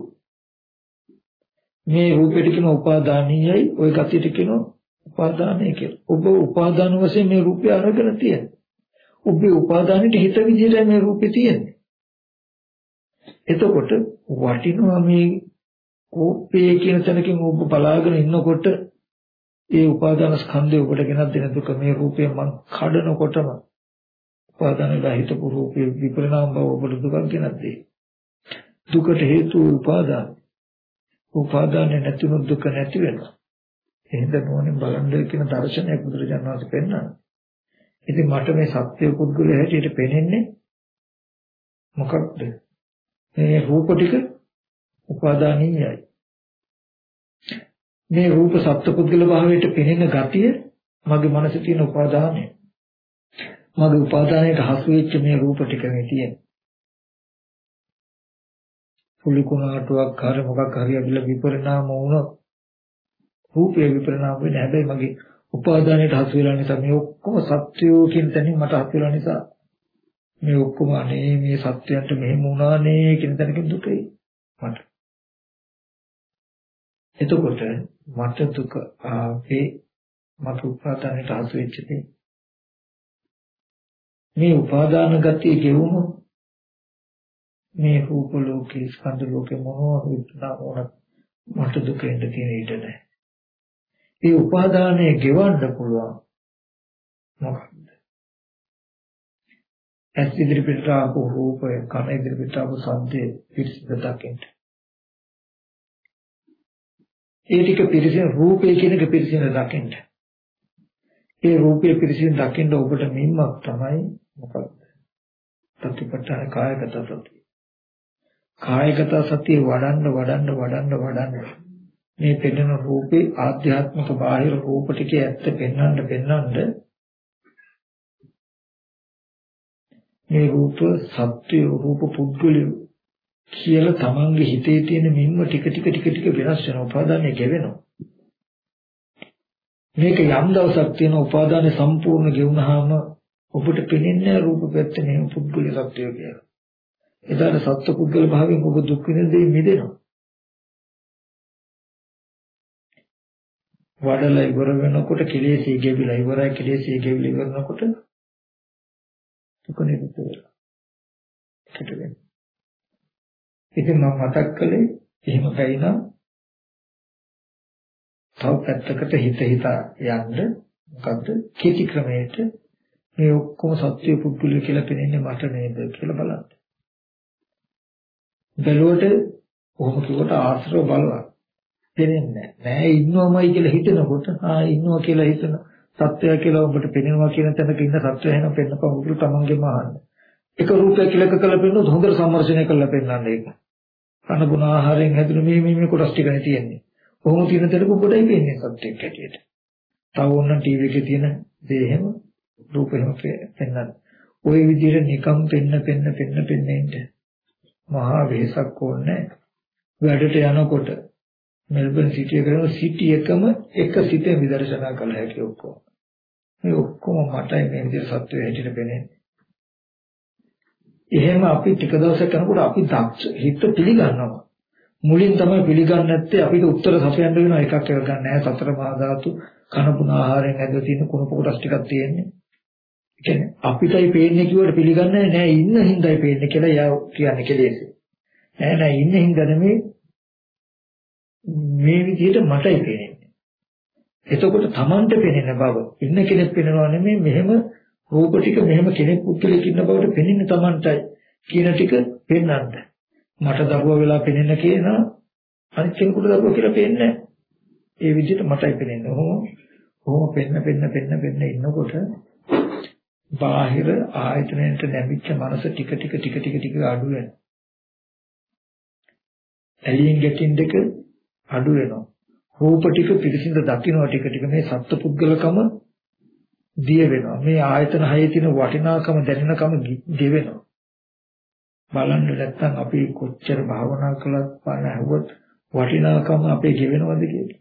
මේ රූපෙට කියන උපාදානීයයි ওই ගතියට කියන උපාදානය කියලා. ඔබ උපාදාන වශයෙන් මේ රූපය අරගෙන තියෙනවා. ඔබේ උපාදානෙට හිත විදිහට මේ රූපේ තියෙන්නේ. එතකොට වටිනවා මේ කෝපේ කියන තැනකින් ඔබ බලාගෙන ඉන්නකොට ඒ උපාදාන ස්කන්ධය ඔබට ගෙනත් දෙන දුක මේ රූපය මං කඩනකොටම උපාදානලා හිතපු රූපේ විපරිණාම බව ඔබට දුකක් ගෙනත් දෙයි. දුකට හේතු උපාදාන. උපාදානෙ නැතිවෙන දුක නැති වෙනවා. එහෙනම් නෝනේ බලන්න කියන දර්ශනයක් බුදුරජාණන් වහන්සේ පෙන්නනවා. ඉතින් මට මේ සත්‍ය පුද්ගලයා හැටියට පෙනෙන්නේ මොකක්ද? මේ රූප ටික උපාදානීයයි. මේ රූප සත්පුද්ගල භාවයට පෙනෙන ගතිය මගේ මනසේ තියෙන උපාදානය. මගේ උපාදානයට හසු වෙච්ච මේ රූප ටික මේ තියෙන්නේ. පුලි කුණාටුවක් හරි මොකක් හරි අවිල විපරිණාම වුණොත් රූපේ විපරිණාම වෙන්නේ හැබැයි මගේ උපාදානයට හසු වෙලා නිසා මේ ඔක්කොම සත්‍යෝ කියන තැනින් මට හසු වෙලා නිසා මේ ඔක්කොම අනේ මේ සත්‍යයන්ට මෙහෙම වුණානේ කියන තැනකින් දුකයි මට. එතකොට මට දුක ආවේ මට උපාදානයට හසු වෙච්ච දේ. මේ උපාදාන ගතිය ගෙවුණු මේ රූප ලෝකේ ස්කන්ධ ලෝකේ මොනවා විතර ඕන මට දුක එන්න තියෙන ඉඩ නැහැ. මේ උපාදානය ගෙවන්න පුළුවන් මොකක්ද? ඇස් ඉදිරි පිටට ආපු රූපය, කන ඉදිරි පිටට ආපු ශබ්දය පිරිසිදු දකින්න. ඒ ටික පිරිසිදු රූපය කියන එක පිරිසිදු දකින්න. ඒ රූපය පිරිසිදු දකින්න ඔබට මින්මක් තමයි මොකක්ද? සතිපට්ඨාන කායගත සතිය. කායගත සතිය වඩන්න වඩන්න වඩන්න වඩන්න මේ පෙනෙන රූපේ ආධ්‍යාත්මික බාහිර රූප ටිකේ ඇත්ත පෙන්වන්න පෙන්වන්න මේ රූප සත්‍ය රූප පුද්ගලිය කියලා තමන්ගේ හිතේ තියෙන මින්ම ටික ටික ටික ටික වෙනස් වෙනවා උපාදානය ගෙවෙනවා. මේක යම් දවසක් තියෙන උපාදානය සම්පූර්ණ ගෙවුනහම ඔබට පෙනෙන්නේ රූප පැත්තේ නේ පුද්ගලිය සත්‍යය කියලා. එදාට සත්ව පුද්ගල භාවයෙන් ඔබ දුක් විඳින දෙයින් මිදෙනවා. වඩලා ඉවර වෙනකොට කෙලෙසී ගෙවිලා ඉවරයි කෙලෙසී ගෙවිලා ඉවරනකොට දුක නිරුද්ධ වෙලා. ඒකට වෙන්නේ. ඉතින් මම මතක් කළේ එහෙම බැයිනම් තව පැත්තකට හිත හිත යන්න මොකද්ද කීටි ක්‍රමයට මේ ඔක්කොම සත්‍ය පුද්ගලය කියලා පෙනෙන්නේ මට නේද කියලා බලන්න. බැලුවට කොහොම කිව්වට ආශ්‍රව බලවත් පෙනෙන්නේ නැහැ. ඉන්නවමයි කියලා හිතනකොට ආ ඉන්නවා කියලා හිතන සත්‍යය කියලා ඔබට පෙනෙනවා කියන තැනක ඉන්න සත්‍යය වෙන පෙන්නපන් උගල තමන්ගේම අහන්න. එක රූපයක් කියලා කළා පෙන්නොත් හොඳට සම්මර්ෂණය කරලා පෙන්නන්න ඒක. කන බොන ආහාරයෙන් හැදුණු මේ මේ මේ කොටස් ටිකනේ තියෙන්නේ. කොහොම තියෙන තැනක ඔබටයි පෙන්නේ සත්‍යයක් හැටියට. තව ඕන ටීවී එකේ තියෙන දේ එහෙම රූප එහෙම පෙන්නන්න. ওই විදිහට නිකම් පෙන්න පෙන්න පෙන්න පෙන්න ඉන්න. මහා වෙහසක් ඕනේ. වැඩට යනකොට මෙල්බන් සිටි එකම සිටි එකම එක සිතේ විදර්ශනා කළ හැකි ඔක්කොම. මේ ඔක්කොම මටයි මේ විදිහට සත්‍යය හැටියට පෙනෙන්නේ. එහෙම අපි ටික දවසක් යනකොට අපි දක්ෂ හිත පිළිගන්නවා. මුලින් තමයි පිළිගන්නේ නැත්තේ අපිට උත්තර සපයන්න වෙනවා එකක් එක ගන්න නැහැ සතර මහා ධාතු කනපුන ආහාරයෙන් ඇදලා තියෙන කුණප කොටස් ටිකක් තියෙන්නේ. ඒ කියන්නේ අපිටයි පේන්නේ කිව්වට පිළිගන්නේ නැහැ ඉන්න හින්දායි පේන්නේ කියලා යා කියන්නේ කෙලෙස්. නෑ නෑ ඉන්න හින්දා නෙමෙයි මේ විදිහට මටයි පේන්නේ. එතකොට Tamanට පේන බව ඉන්න කෙනෙක් පේනවා නෙමෙයි මෙහෙම රූප ටික මෙහෙම කෙනෙක් පුද්ගලෙක් ඉන්න බවට පේන්නේ Tamanටයි කියන ටික පෙන්වන්න. මට දරුවා වෙලා පේන්න කියන අනිත් කෙනෙකුට දරුවා කියලා පේන්නේ ඒ විදිහට මටයි පේන්නේ. ඔහොම ඔහොම පෙන්න පෙන්න පෙන්න පෙන්න ඉන්නකොට බාහිර ආයතනයට නැමිච්ච මනස ටික ටික ටික ටික ටික අඩු වෙනවා. ඇලියෙන් ගැටින් දෙක අඩු වෙනවා. රූප ටික පිරිසිඳ දකින්න ටික ටික මේ සත්පුද්ගලකම දිය වෙනවා. මේ ආයතන හයේ තියෙන වටිනාකම දැනෙනකම ගෙවෙනවා. බලන්න නැත්තම් අපි කොච්චර භාවනා කළත් පාන හැවොත් වටිනාකම අපේ ගෙවෙනවද කියලා.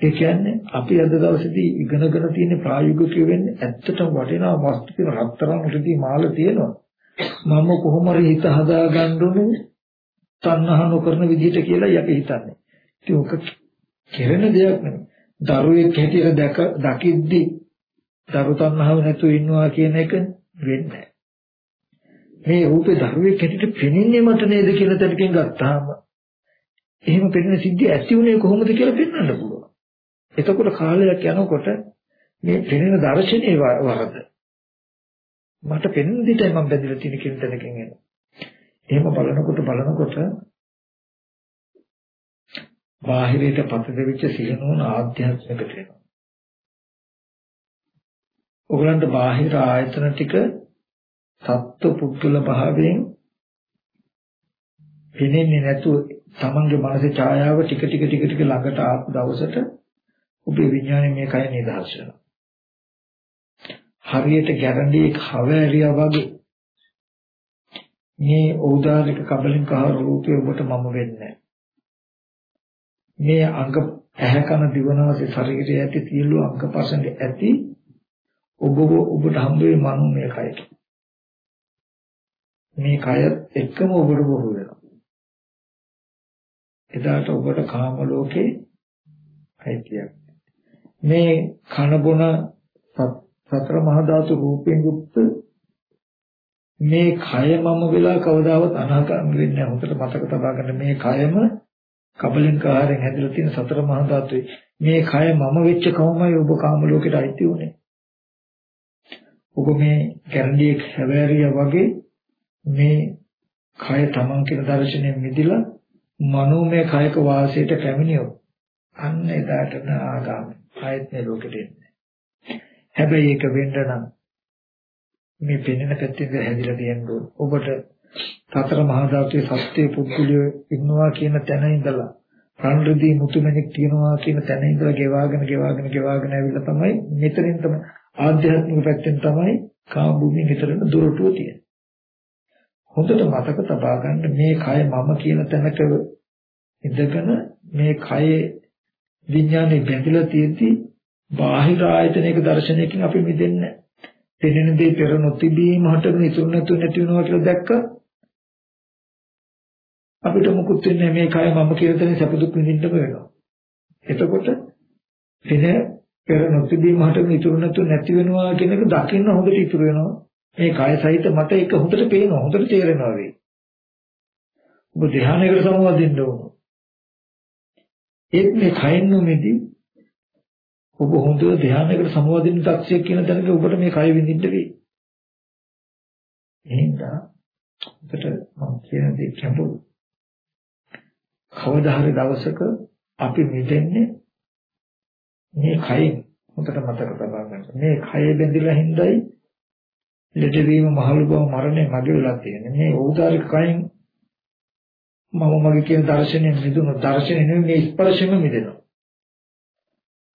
ඒ කියන්නේ අපි අද දවසේදී ඉගෙනගෙන තියෙන ප්‍රායෝගිකව වෙන්නේ ඇත්තටම වටිනා වස්තු කියන හතරන් උඩදී මාල තියෙනවා. මම කොහොම හරි හිත හදාගන්න ඕනේ තණ්හා නොකරන විදිහට කියලා අපි හිතන්නේ. ඉතින් ඔක කෙරෙන දෙයක් නෙමෙයි. දරුවෙක් හැටියට දැක දකිද්දි දරු තණ්හාව නැතුව ඉන්නවා කියන එක වෙන්නේ මේ රූපේ දරුවෙක් හැටියට පෙනෙන්නේ මට නේද කියන තැනකින් ගත්තාම එහෙම පෙනෙන සිද්ධිය ඇති උනේ කොහොමද කියලා පෙන්වන්න පුළුවන්. එතකොට කාලයක් යනකොට මේ පෙනෙන දර්ශනයේ වරද මට පෙනෙන දෙයටයි මම බැඳලා තියෙන කියන තැනකින් එනවා. එහෙම බලනකොට බලනකොට බාහිරයට පතදෙවිච්ච සිහිනුවන ආධ්‍යාත්මිකට වෙනවා. ඔයගලන්ට බාහිර ආයතන ටික සත්ව පුද්ගල භාවයෙන් පෙනෙන්නේ නැතුව තමන්ගේ මනසේ ඡායාව ටික ටික ටික ටික ළඟට ආපු දවසට ඔබේ විඥානය මේ කය නිදහස් වෙනවා. හරියට ගැරන්ඩියේ කවැරියා වගේ මේ ඕදාරික කබලින් කහ රූපේ ඔබට මම වෙන්නේ මේ අංග ඇහැ කන දිවනාසේ ශරීරයේ ඇති සියලු අංග පසඟ ඇති ඔබ ඔබට හම්බ වේ මනෝමය කයට. මේ කය එක්කම ඔබට බොහෝ වෙනවා. එදාට ඔබට කාම ලෝකේ අයිතියක්. මේ කන බොන සතර මහා ධාතු රූපයෙන් යුක්ත මේ කය මම වෙලා කවදාවත් අනාගාමී වෙන්නේ නැහැ. හොඳට මතක තබා ගන්න මේ කයම කබලින්කාරයෙන් හැදලා තියෙන සතර මහා ධාතුයි. මේ කය මම වෙච්ච කවමයි ඔබ කාම ලෝකෙට අයිති උනේ. ඔබ මේ කැරණියෙක් හැවෑරියා වගේ මේ කය තමන් කියන දර්ශනයෙන් මිදිලා මනෝමය කයක වාසයට පැමිණියෝ අන්න එදාට නාගාමී ආයත් මේ ලෝකෙට එන්නේ. හැබැයි ඒක වෙන්න නම් මේ පෙනෙන පැත්තෙන් හැදිලා තියෙන්න ඕන. ඔබට සතර මහා ධාතුවේ සත්‍ය පුද්ගලිය ඉන්නවා කියන තැන ඉඳලා රන්රිදී මුතුමැණික් තියනවා කියන තැන ඉඳලා ගෙවාගෙන ගෙවාගෙන ගෙවාගෙන ඇවිල්ලා තමයි මෙතනින් තමයි ආධ්‍යාත්මික පැත්තෙන් තමයි කාම භූමිය විතරම දුරටුව තියෙන්නේ. හොඳට මතක තබා ගන්න මේ කය මම කියන තැනක ඉඳගෙන මේ කයේ විඥානේ බැඳලා තියෙද්දි බාහිර ආයතනයක දර්ශනයකින් අපි මිදෙන්නේ පෙනෙන දේ පෙර නොතිබීම හටගෙන ඉතුරු නැතුව නැති වෙනවා කියලා දැක්ක අපිට මුකුත් වෙන්නේ මේ කය මම කියන තැන සැප දුක් විඳින්න වෙනවා. එතකොට පෙන පෙර නොතිබීම හටගෙන ඉතුරු නැතුව නැති වෙනවා කියන එක දකින්න හොඳට ඉතුරු වෙනවා. මේ කය සහිත මට ඒක හොඳට පේනවා හොඳට තේරෙනවා වේ. ඔබ ධ්‍යානයකට සමවදින්න ඕන. ඒත් මේ කයින් නොමෙදී ඔබ හොඳ ධ්‍යානයකට සමවදින්න තක්ෂය කියන තැනක ඔබට මේ කය විඳින්න වෙයි. එහෙනම් අපිට මම කියන දේ කැඹුරු. කවදා හරි දවසක අපි මිදෙන්නේ මේ කයින් හොඳට මතක තබා ගන්න. මේ කය බැඳිලා හින්දායි ලෙඩවීම මහලු බව මරණය මගේ වෙලා තියෙන්නේ. මේ ඕදාරික කයින් මම මගේ කියන දර්ශනයෙන් මිදුණු දර්ශනය නෙවෙයි මේ ස්පර්ශෙම මිදෙනවා.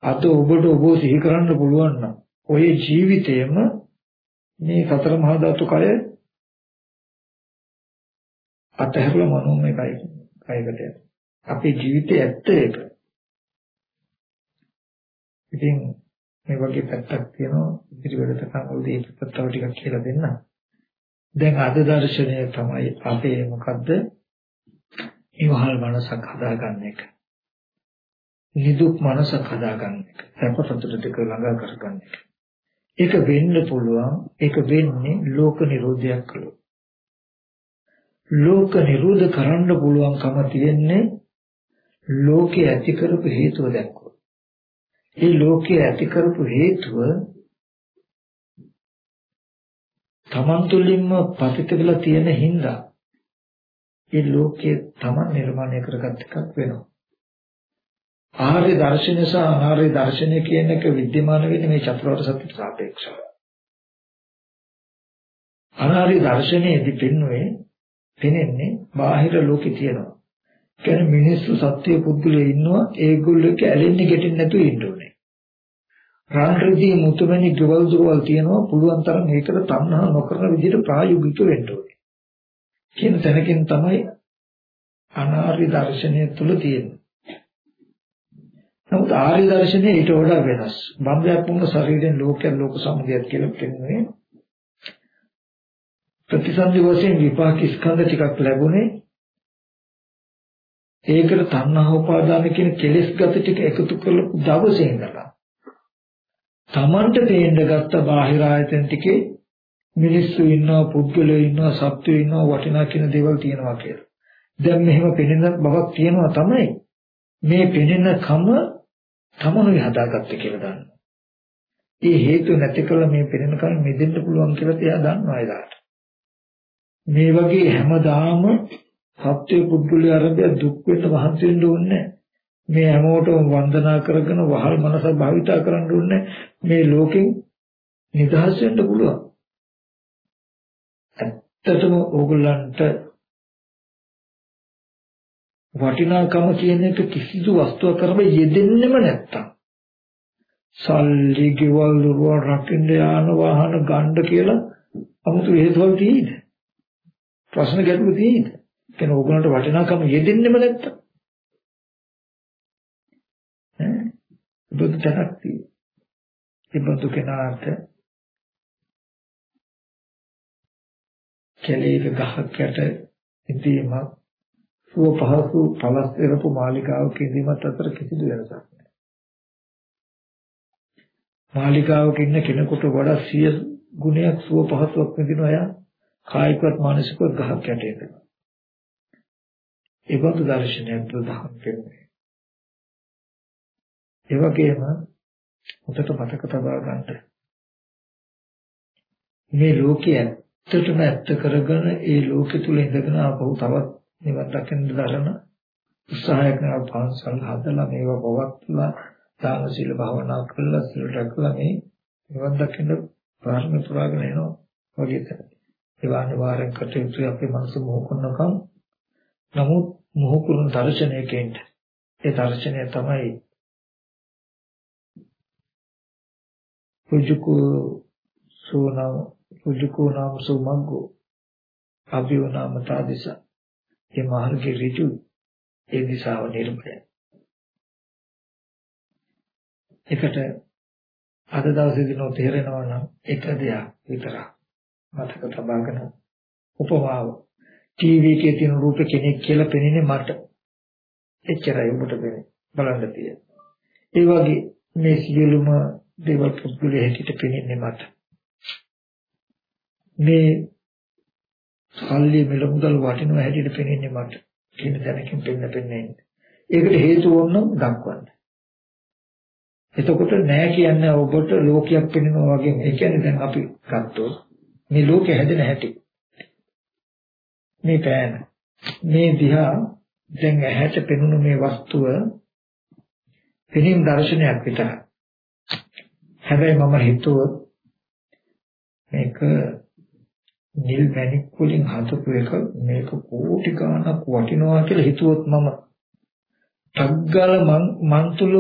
අද ඔබට ඔබ සිහි කරන්න පුළුවන් නම් ඔය ජීවිතයේම මේ සතර මහා ධාතු කය අතහැරලා මනෝමය කය කයකට යන අපේ ජීවිතයේ ඇත්ත ඒක. ඉතින් මේ වගේ පැත්තක් තියෙනවා ඉතිරි වෙලට වලදී ඒක තව ටිකක් කියලා දෙන්න. දැන් අද දර්ශනය තමයි අපේ මොකද්ද? ඉවහල් මනසක් හදාගන්න එක. නිදුක් මනසක් හදාගන්න එක. සැප සතුට දෙක ළඟා කරගන්න එක. ඒක වෙන්න පුළුවන්. ඒක වෙන්නේ ලෝක නිරෝධයක් කළොත්. ලෝක නිරෝධ කරන්න පුළුවන්කම තියෙන්නේ ලෝකේ ඇති කරපු හේතුව දැක්කොත්. ඒ ලෝකේ ඇති කරපු හේතුව තමන් තුළින්ම පතිත වෙලා තියෙන හින්දා ඒ ලෝකයේ තමන් නිර්මාණය කරගත් එකක් වෙනවා. ආර්ය දර්ශනය සහ අනාර්ය දර්ශනය කියන එක विद्यमान වෙන්නේ මේ චතුරාර්ය සත්‍යයට සාපේක්ෂව. අනාර්ය දර්ශනයේදී පෙන්වන්නේ පෙනෙන්නේ බාහිර ලෝකේ තියෙනවා. කියන්නේ මිනිස්සු සත්‍ය පුද්ගලයෝ ඉන්නවා ඒගොල්ලෝක ඇලෙන්නේ ගැටෙන්නේ නැතුව ඉන්න ඕනේ. රාන් රිදී මුතුමැණි ගෙවල් දොරවල් තියෙනවා පුළුවන් තරම් මේකට තණ්හා නොකරන විදිහට ප්‍රායෝගික වෙන්න ඕනේ. කියන තැනකින් තමයි අනාර්ය දර්ශනය තුල තියෙන්නේ. නමුත් ආර්ය දර්ශනය ඊට වඩා වෙනස්. බම්බයක් වුණ ශරීරයෙන් ලෝකයෙන් ලෝක සමුදයක් කියලා කියන්නේ ප්‍රතිසන්දි වශයෙන් විපාක ස්කන්ධ ටිකක් ලැබුණේ ඒකට තණ්හා උපාදාන කියන කෙලෙස් ගත ටික එකතු කරලා දවසේ ඉඳලා තමන්ට තේින්න ගත්ත බාහිර ආයතන ටිකේ මිනිස්සු ඉන්නවා පුද්ගලයෝ ඉන්නවා සත්ත්වයෝ ඉන්නවා වටිනා කියන දේවල් තියෙනවා කියලා. දැන් මෙහෙම පෙනෙන බවක් තියෙනවා තමයි මේ පෙනෙන කම තමනුයි හදාගත්තේ කියලා දන්නවා. ඒ හේතු නැති කළා මේ පෙනෙන කම මෙදෙන්න පුළුවන් කියලා එයා දන්නවා එදාට. මේ වගේ හැමදාම සත්‍ය පුද්ගලයා ආරම්භය දුක් වෙන්න මහන්සි වෙන්න ඕනේ මේ හැමෝටම වන්දනා කරගෙන වහල් මනස භාවිතා කරන්න ඕනේ මේ ලෝකෙන් නිදහස් වෙන්න පුළුවන්. ඇත්තටම ඕගොල්ලන්ට වටිනාකම කියන එක කිසිදු වස්තුවක් කරම යෙදෙන්නෙම නැත්තම් සල්ලි ගෙවල් දොරවල් රකින්න යාන වාහන ගන්න කියලා 아무තු හේතුවල් තියෙයිද? ප්‍රශ්න ගැටලු තියෙයිද? කියන ඕගොල්ලන්ට වටිනාකම යෙදෙන්නෙම නැත්තම් ඈ බුදු තනක් තියෙයි ඒ බුදු කෙනාට කැලේක ගහක් යට ඉඳීමක් සුව පහසු පළස් දෙරපු මාලිකාවක ඉඳීමත් අතර කිසිදු වෙනසක් නැහැ. මාලිකාවක ඉන්න කෙනෙකුට වඩා සිය ගුණයක් සුව පහසුවක් විඳින අය කායිකවත් මානසිකවත් ගහක් යට ඉඳලා. ඒ බඳු දර්ශනයක් ප්‍රධාන කෙරේ. ඒ වගේම උදට මතක තබා ගන්න. මේ ලෝකයේ ඇත්තටම ඇත්ත කරගෙන ඒ ලෝකෙ තුල ඉඳගෙන ආපහු තවත් නිවන් දකින්න දරන උත්සාහයක් කරන පන්සල් හදලා මේවා පවත්ලා දාන සීල භාවනා කරලා සීල රැකලා මේ නිවන් දකින්න ප්‍රාර්ථන පුරාගෙන එනවා වගේ තමයි. ඒ අනිවාර්යෙන් කටයුතු අපේ මනස මොහ කරනකම් නමුත් මොහ කරන දර්ශනයකින් ඒ දර්ශනය තමයි පුජුකෝ සෝනා පුජුකෝ නාම සෝමග්ගෝ අභිව නාම තාදිස ඒ මාර්ගයේ ඍජු ඒ දිශාව නිර්මලයි. එකට අද දවසේදී නෝ තේරෙනවා නම් එක දෙයක් විතරක් මතක තබාගෙන උපමාව ටීවී එකේ තියෙන රූප කෙනෙක් කියලා පෙනෙන්නේ මට එච්චරයි ඔබට වෙන්නේ බලන්න තියෙන ඒ වගේ මේ සියලුම දේවල් පුද්ගලයා හැටියට පෙනෙන්නේ මට. මේ සල්ලි මිල මුදල් වටිනවා හැටියට පෙනෙන්නේ මට. කියන දැනකින් පෙන්න පෙන්නේ. ඒකට හේතුව වුණොත් දක්වන්න. එතකොට නෑ කියන්නේ ඔබට ලෝකයක් පෙනෙනවා වගේ. ඒ කියන්නේ දැන් අපි ගත්තොත් මේ ලෝකෙ හැදෙන හැටි. මේ පෑන. මේ දිහා දැන් ඇහැට පෙනුණු මේ වස්තුව පෙනීම් දර්ශනයක් විතරයි. හැබැයි මම හිතුවොත් මේක නිල් මැණික් වලින් හදපු එක මේක කෝටි ගණක් වටිනවා කියලා හිතුවොත් මම ටග්ගල මන් මන් තුල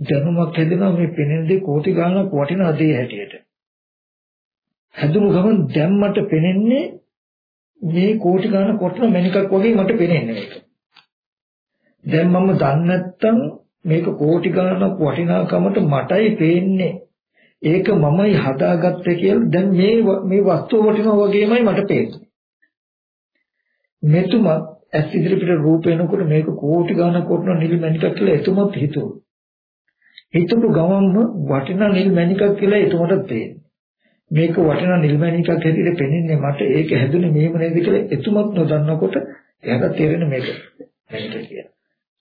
දැනුමක් හැදෙනවා මේ පෙනෙන දේ කෝටි ගණක් වටිනා දේ හැටියට. හැදුණු ගමන් දැන් මට පෙනෙන්නේ මේ කෝටි ගණක් වටින මැණිකක් වගේ මට පෙනෙන්නේ මේක. දැන් මම දන්නේ නැත්තම් මේක කෝටි ගණක් වටිනාකමට මටයි පේන්නේ ඒක මමයි හදාගත්තේ කියලා දැන් මේ මේ වස්තුව වටිනවා වගේමයි මට පේන්නේ. මෙතුම ඇස් ඉදිරිපිට රූප එනකොට මේක කෝටි ගණක් වටින නිල් මණිකක් කියලා එතුමත් හිතුවා. හිතපු ගමන්ම වටිනා නිල් මණිකක් කියලා එතුමට පේන්නේ. මේක වටිනා නිල් මණිකක් හැටියට පෙනෙන්නේ මට ඒක හැදුනේ මෙහෙම නේද කියලා එතුමත් නොදන්නකොට එයාට තේරෙන මේක මණික කියලා.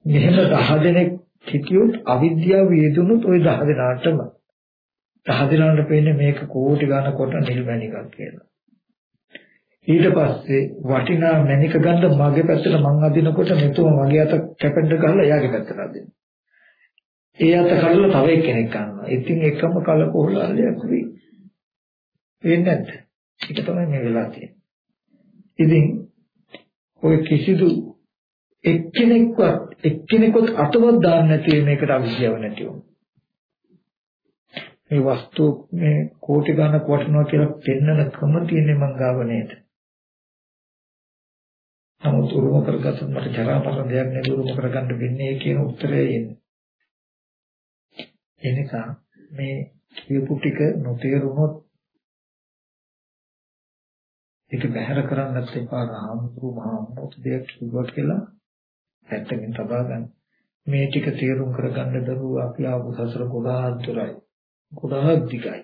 මෙහෙම 10 දෙනෙක් හිටියොත් අවිද්‍යාව යෙදුනොත් ওই 10 දෙනාටම තහදිරාන්ට පේන්නේ මේක කෝටි ගණන් කොට නිල් මැණිකක් කියලා. ඊට පස්සේ වටිනා මැණික ගන්න මගේ පැත්තට මං අදිනකොට මෙතුම මගේ අත කැපෙන්න ගහලා එයාගේ පැත්තට අදිනවා. ඒ අත කඩලා තව එක්කෙනෙක් ගන්නවා. ඉතින් එකම කලකෝලල්ලයක් වෙයි. වෙන්නේ නැද්ද? ඒක තමයි මේ වෙලා තියෙන්නේ. ඉතින් ඔය කිසිදු එක්කෙනෙක්වත් එක්කෙනෙකුත් අතවත් දාන්න නැති මේකට අවිද්‍යාව නැති වුණා. මේ වස්තු මේ කෝටි ගණක් වටිනවා කියලා පෙන්වන ක්‍රම තියෙන්නේ මං ගාව නේද? නමුත් උරුම කරගත්තොත් මට ජරා මරණ දෙයක් නේද උරුම කරගන්න වෙන්නේ කියන උත්තරය එන්නේ. ඒ නිසා මේ කියපු ටික නොතේරුනොත් ඒක බැහැර කරන්නත් එපා රාමුතු මහාමෝත් දෙයක් කිව්වා කියලා පැත්තකින් තබා ගන්න. මේ ටික තේරුම් කරගන්න දරුවා අපි ආපු සසර ගොඩාක් දුරයි. ගොඩාක් දිගයි.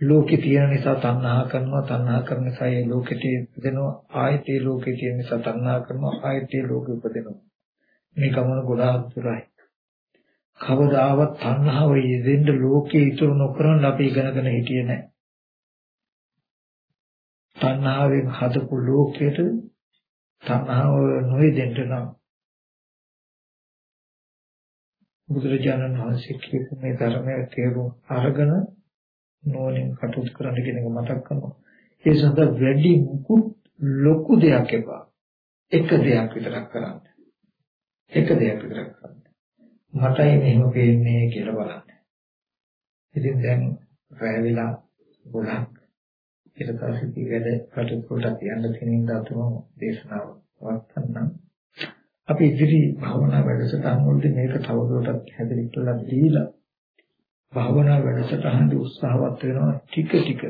ලෝකේ තියෙන නිසා තණ්හා කරනවා තණ්හා කරන නිසා ඒ ලෝකෙට ඉපදෙනවා ආයෙත් ඒ ලෝකේ තියෙන නිසා තණ්හා කරනවා ආයෙත් ඒ ලෝකෙ ඉපදෙනවා මේ ගමන ගොඩාක් දුරයි කවදාවත් තණ්හාව යෙදෙන්න ලෝකේ ඉතුරු නොකරන අපි ඉගෙනගෙන හිටියේ නැහැ තණ්හාවෙන් හදපු ලෝකෙට තණ්හාව නොයෙදෙන්න නම් බුදුරජාණන් වහන්සේ කියපු මේ ධර්මයේ තේරුම් අරගෙන නෝනින් කටයුතු කරන්න කියන එක මතක් කරනවා. ඒ සඳහා වැඩි මුකුත් ලොකු දෙයක් එපා. එක දෙයක් විතරක් කරන්න. එක දෙයක් විතරක් කරන්න. මටයි මෙහෙම පේන්නේ කියලා බලන්න. ඉතින් දැන් රැ වෙලා ගොඩක් ඊට පස්සේ වැඩ කටයුතු වලට කියන්න තියෙන ඉඳ අතම දේශනාව වත්තන්නම් අපි ඉදිරි භාවනා වැඩසටහන් වලදී මේක තවදුරටත් හැදෙලි කියලා දීලා භාවනා වැඩසටහනදී උත්සාහවත් වෙනවා ටික ටික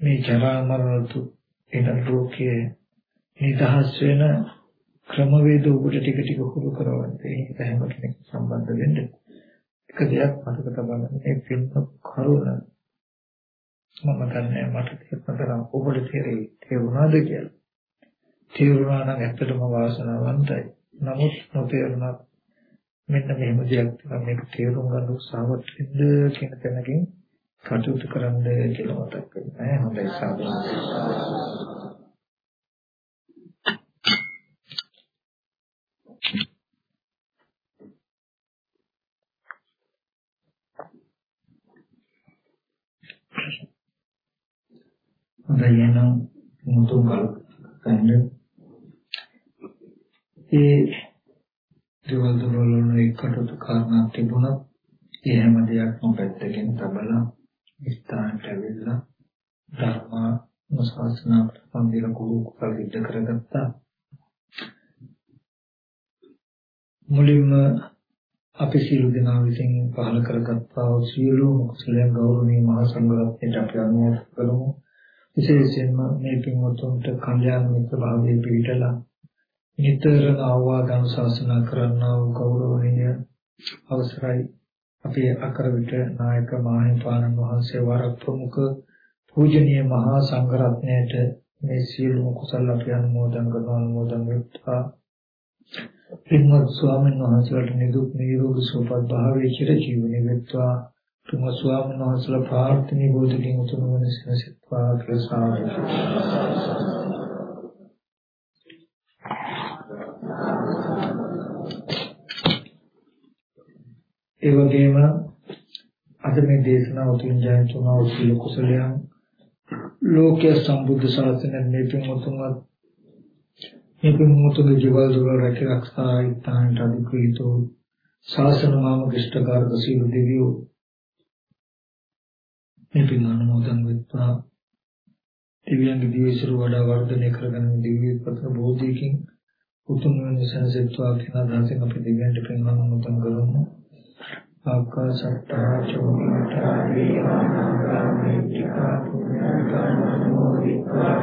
මේ ජරා මරණ තු එන රෝගයේ නිදහස් වෙන ක්‍රමවේද ඔබට ටික ටික හුරු කරවන්න. ඒක හැම කෙනෙක් සම්බන්ධ වෙන්න. එක දෙයක් මතක තබන්න මේ ෆිල්ම් කරුණ මම දන්නේ මට තේරුණා ඔබට තේරෙයි තේරුණාද කියලා. තේරුණා නම් ඇත්තටම වාසනාවන්තයි. නමුත් නොතේරුණා මෙන්න මෙහෙම දෙයක් තියෙනවා මේක තේරුම් ගන්න උත්සාහවත් වෙන්න කියන තැනකින් කටයුතු කරන්න කියලා මතක් කරනවා. හොඳයි සාදු. හොඳයි එහෙනම් මුතුන් ගන්න. ඒ දේවල් දරවල එකට කාරණා තිබුණා ඒ හැම දෙයක්ම පැත්තකින් තබලා ස්ථානට ඇවිල්ලා ධර්මා නොසාසනා ප්‍රතිපන්දිල කුරු කුසල සිද්ධ කරගත්තා. මුලින්ම අපි සියලු දෙනා විසින් පහල කරගත්තා වූ සියලුම කුසලයන් ගෞරවනීය මහා සංඝරත්නයට අපි අනුමෝදන් කරමු. විශේෂයෙන්ම මේ පින්වතුන්ට කල්යාණ මිත්‍ර භාවයේ පිළිටලා නිතරම ආවාද අනුශාසනා කරන්නා වූ ගෞරවනීය අවසරයි. අපේ අකර විට නායක මාහිමිපාණන් වහන්සේ වර ප්‍රමුඛ පූජනීය මහා සංඝරත්නයට මේ සියලුම කුසල අපි අනුමෝදන් කරනවා අනුමෝදන් වෙත්වා. පින්වත් ස්වාමීන් වහන්සේලාට නිදුක් නිරෝගී සුවපත් භාවයේ චිර ජීවනයේ වෙත්වා. තුම ස්වාමීන් වහන්සේලා ප්‍රාර්ථනීය බෝධිකින් උතුම් වන සනසිතවා කියලා සාදු. ඒ වගේම අද මේ දේශනාව තුළින් ජයතුමා උසීල කුසලයන් ලෝකයේ සම්බුද්ධ ශාසනය මේ පින්වතුන්වත් මේ පින්වතුන්ගේ ජීවල් දොර රැක ආරක්ෂා ඉතාලට අධිකෘතෝ ශාසන මාම කිෂ්ඨකාරක සීල දෙවියෝ මේ පින් අනුමෝදන් වෙත්වා. දිව්‍යංග දිවිසිරු වඩා වර්ධනය කරගෙන දිව්‍ය පතර බෝධියකින් උතුම් වන සංසෙත්වා කියන අදහසින් අපි දිව්‍යන්ට පින් අනුමෝදන් කරමු. ආකාශට්ටා චෝමිතා වේවානාගා මේතිකා පුඤ්ඤාකානෝ වික්වා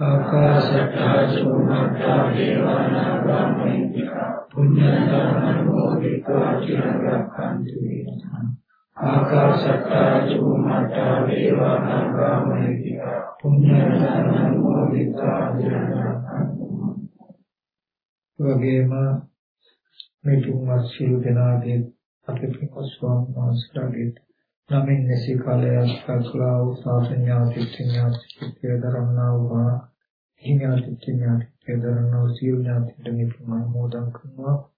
ආකාශට්ටා චෝමිතා වේවානාගා මේතිකා පුඤ්ඤාකානෝ වික්වා චිරංගක්ඛන්තු වේදනා ආකාශත්තා චුම්මත්තා වේවා නංගාමනික පුඤ්ඤාසනං මොදිතා වගේම මේ තුන්වත් සියලු දෙනාගේ අපේ පින්වත් ස්වාමීන් වහන්සේලාගේ නමින් නැසී කාලයක් කල්ලා වූ සාසඤ්ඤාතිත්‍ඤ්ඤාතිත්‍ය දරන්නා වූ හිඥාතිත්‍ඤ්ඤාතිත්‍ය දරන්නා වූ සියලු ඥාතින්ට මේ ප්‍රමාණ කරනවා.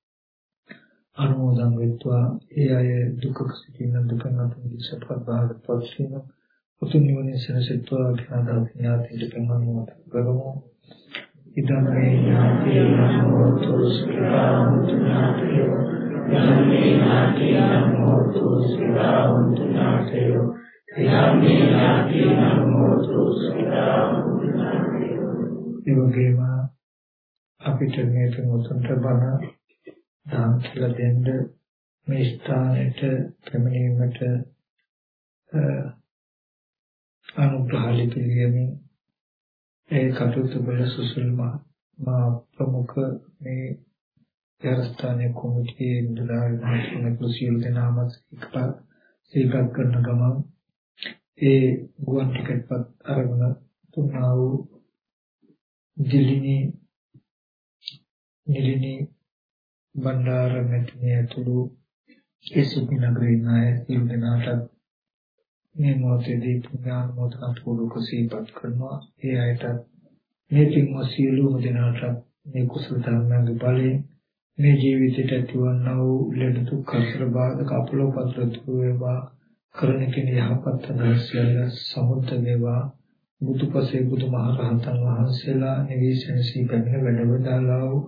අනුමෝදන් වෙත්වා. ඒ අය දුකක සිටින දුක නැතුව සපත් බාහිරපත් වීම උතුම් නිවන සැනසෙත්වා කියලා ඥාතිට පෙන්වන්නට කරමු. ඉදම් මේ ඥාතිය නමෝතු සිකාන්තු ඥාතිය. ඉදම් මේ ඥාතිය නමෝතු සිකාන්තු ඥාතිය. ඉදම් මේ ඥාතිය නමෝතු සිකාන්තු ඥාතිය. ඒ වගේම අපිට මේ තුන්වතුන්ට බණ දාන කියලා දෙන්න මේ ස්ථානෙට පැමිණීමට අනුග්‍රහලි පිළියමින් ඒ කටයුතු වල සුසුල් මා ප්‍රමුඛ මේ යරස්ථානයේ කොමිටියේ ඉඳලා ඉන්න කුසියල් දෙනාමත් එක්ක සීගත් කරන ගමන් ඒ ගුවන් ටිකට්පත් අරගෙන තුනා වූ දිලිනි නිලිනි බණ්ඩාර මෙතනිය ඇතුළු ඒ සුපි නගරේ නාය සියලු දෙනාට මේ මොහොතේදී පුණ්‍යාන මොහොතක් පූර්වක සිහිපත් කරනවා. ඒ අයට මේ පින්ව සියලුම දෙනාට මේ කුසල ධර්මයන්ගේ බලයෙන් මේ ජීවිතයට ඇතිවන්නා වූ ලෙඩ දුක් කරදර බාධක අපලෝපතර දුර වේවා. කරන කෙන යහපත් අදහස්යල සමුද්ද වේවා. බුදුපසේ බුදුමහරහතන් වහන්සේලා නිවිසනසී පැමිණ වැඩවදාලා වූ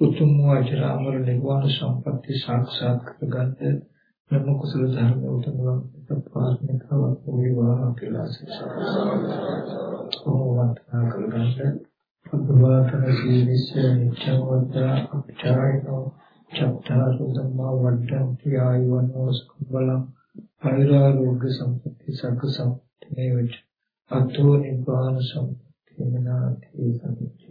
උතුම් වූ අජරාමර නිර්වාණ සම්පත්‍ය සාක්ෂාත් කරගන්න මෙම කුසල ධර්ම උතුම් ප්‍රාර්ථනාවක් වේවා කියලා සිතාවන්තනා කරගන්න. අභවතන සීවිස නිච්ඡවද්දා අපචායනෝ චත්තාරු ධම්මා වඩ්ඩන්ති ආයුවනෝ සුබලං පෛරාරෝග්‍ය සම්පත්‍ය සග්ග සම්පත්‍ය වේච අතෝ නිබ්බාන සම්පත්‍ය මනාති සම්පත්‍ය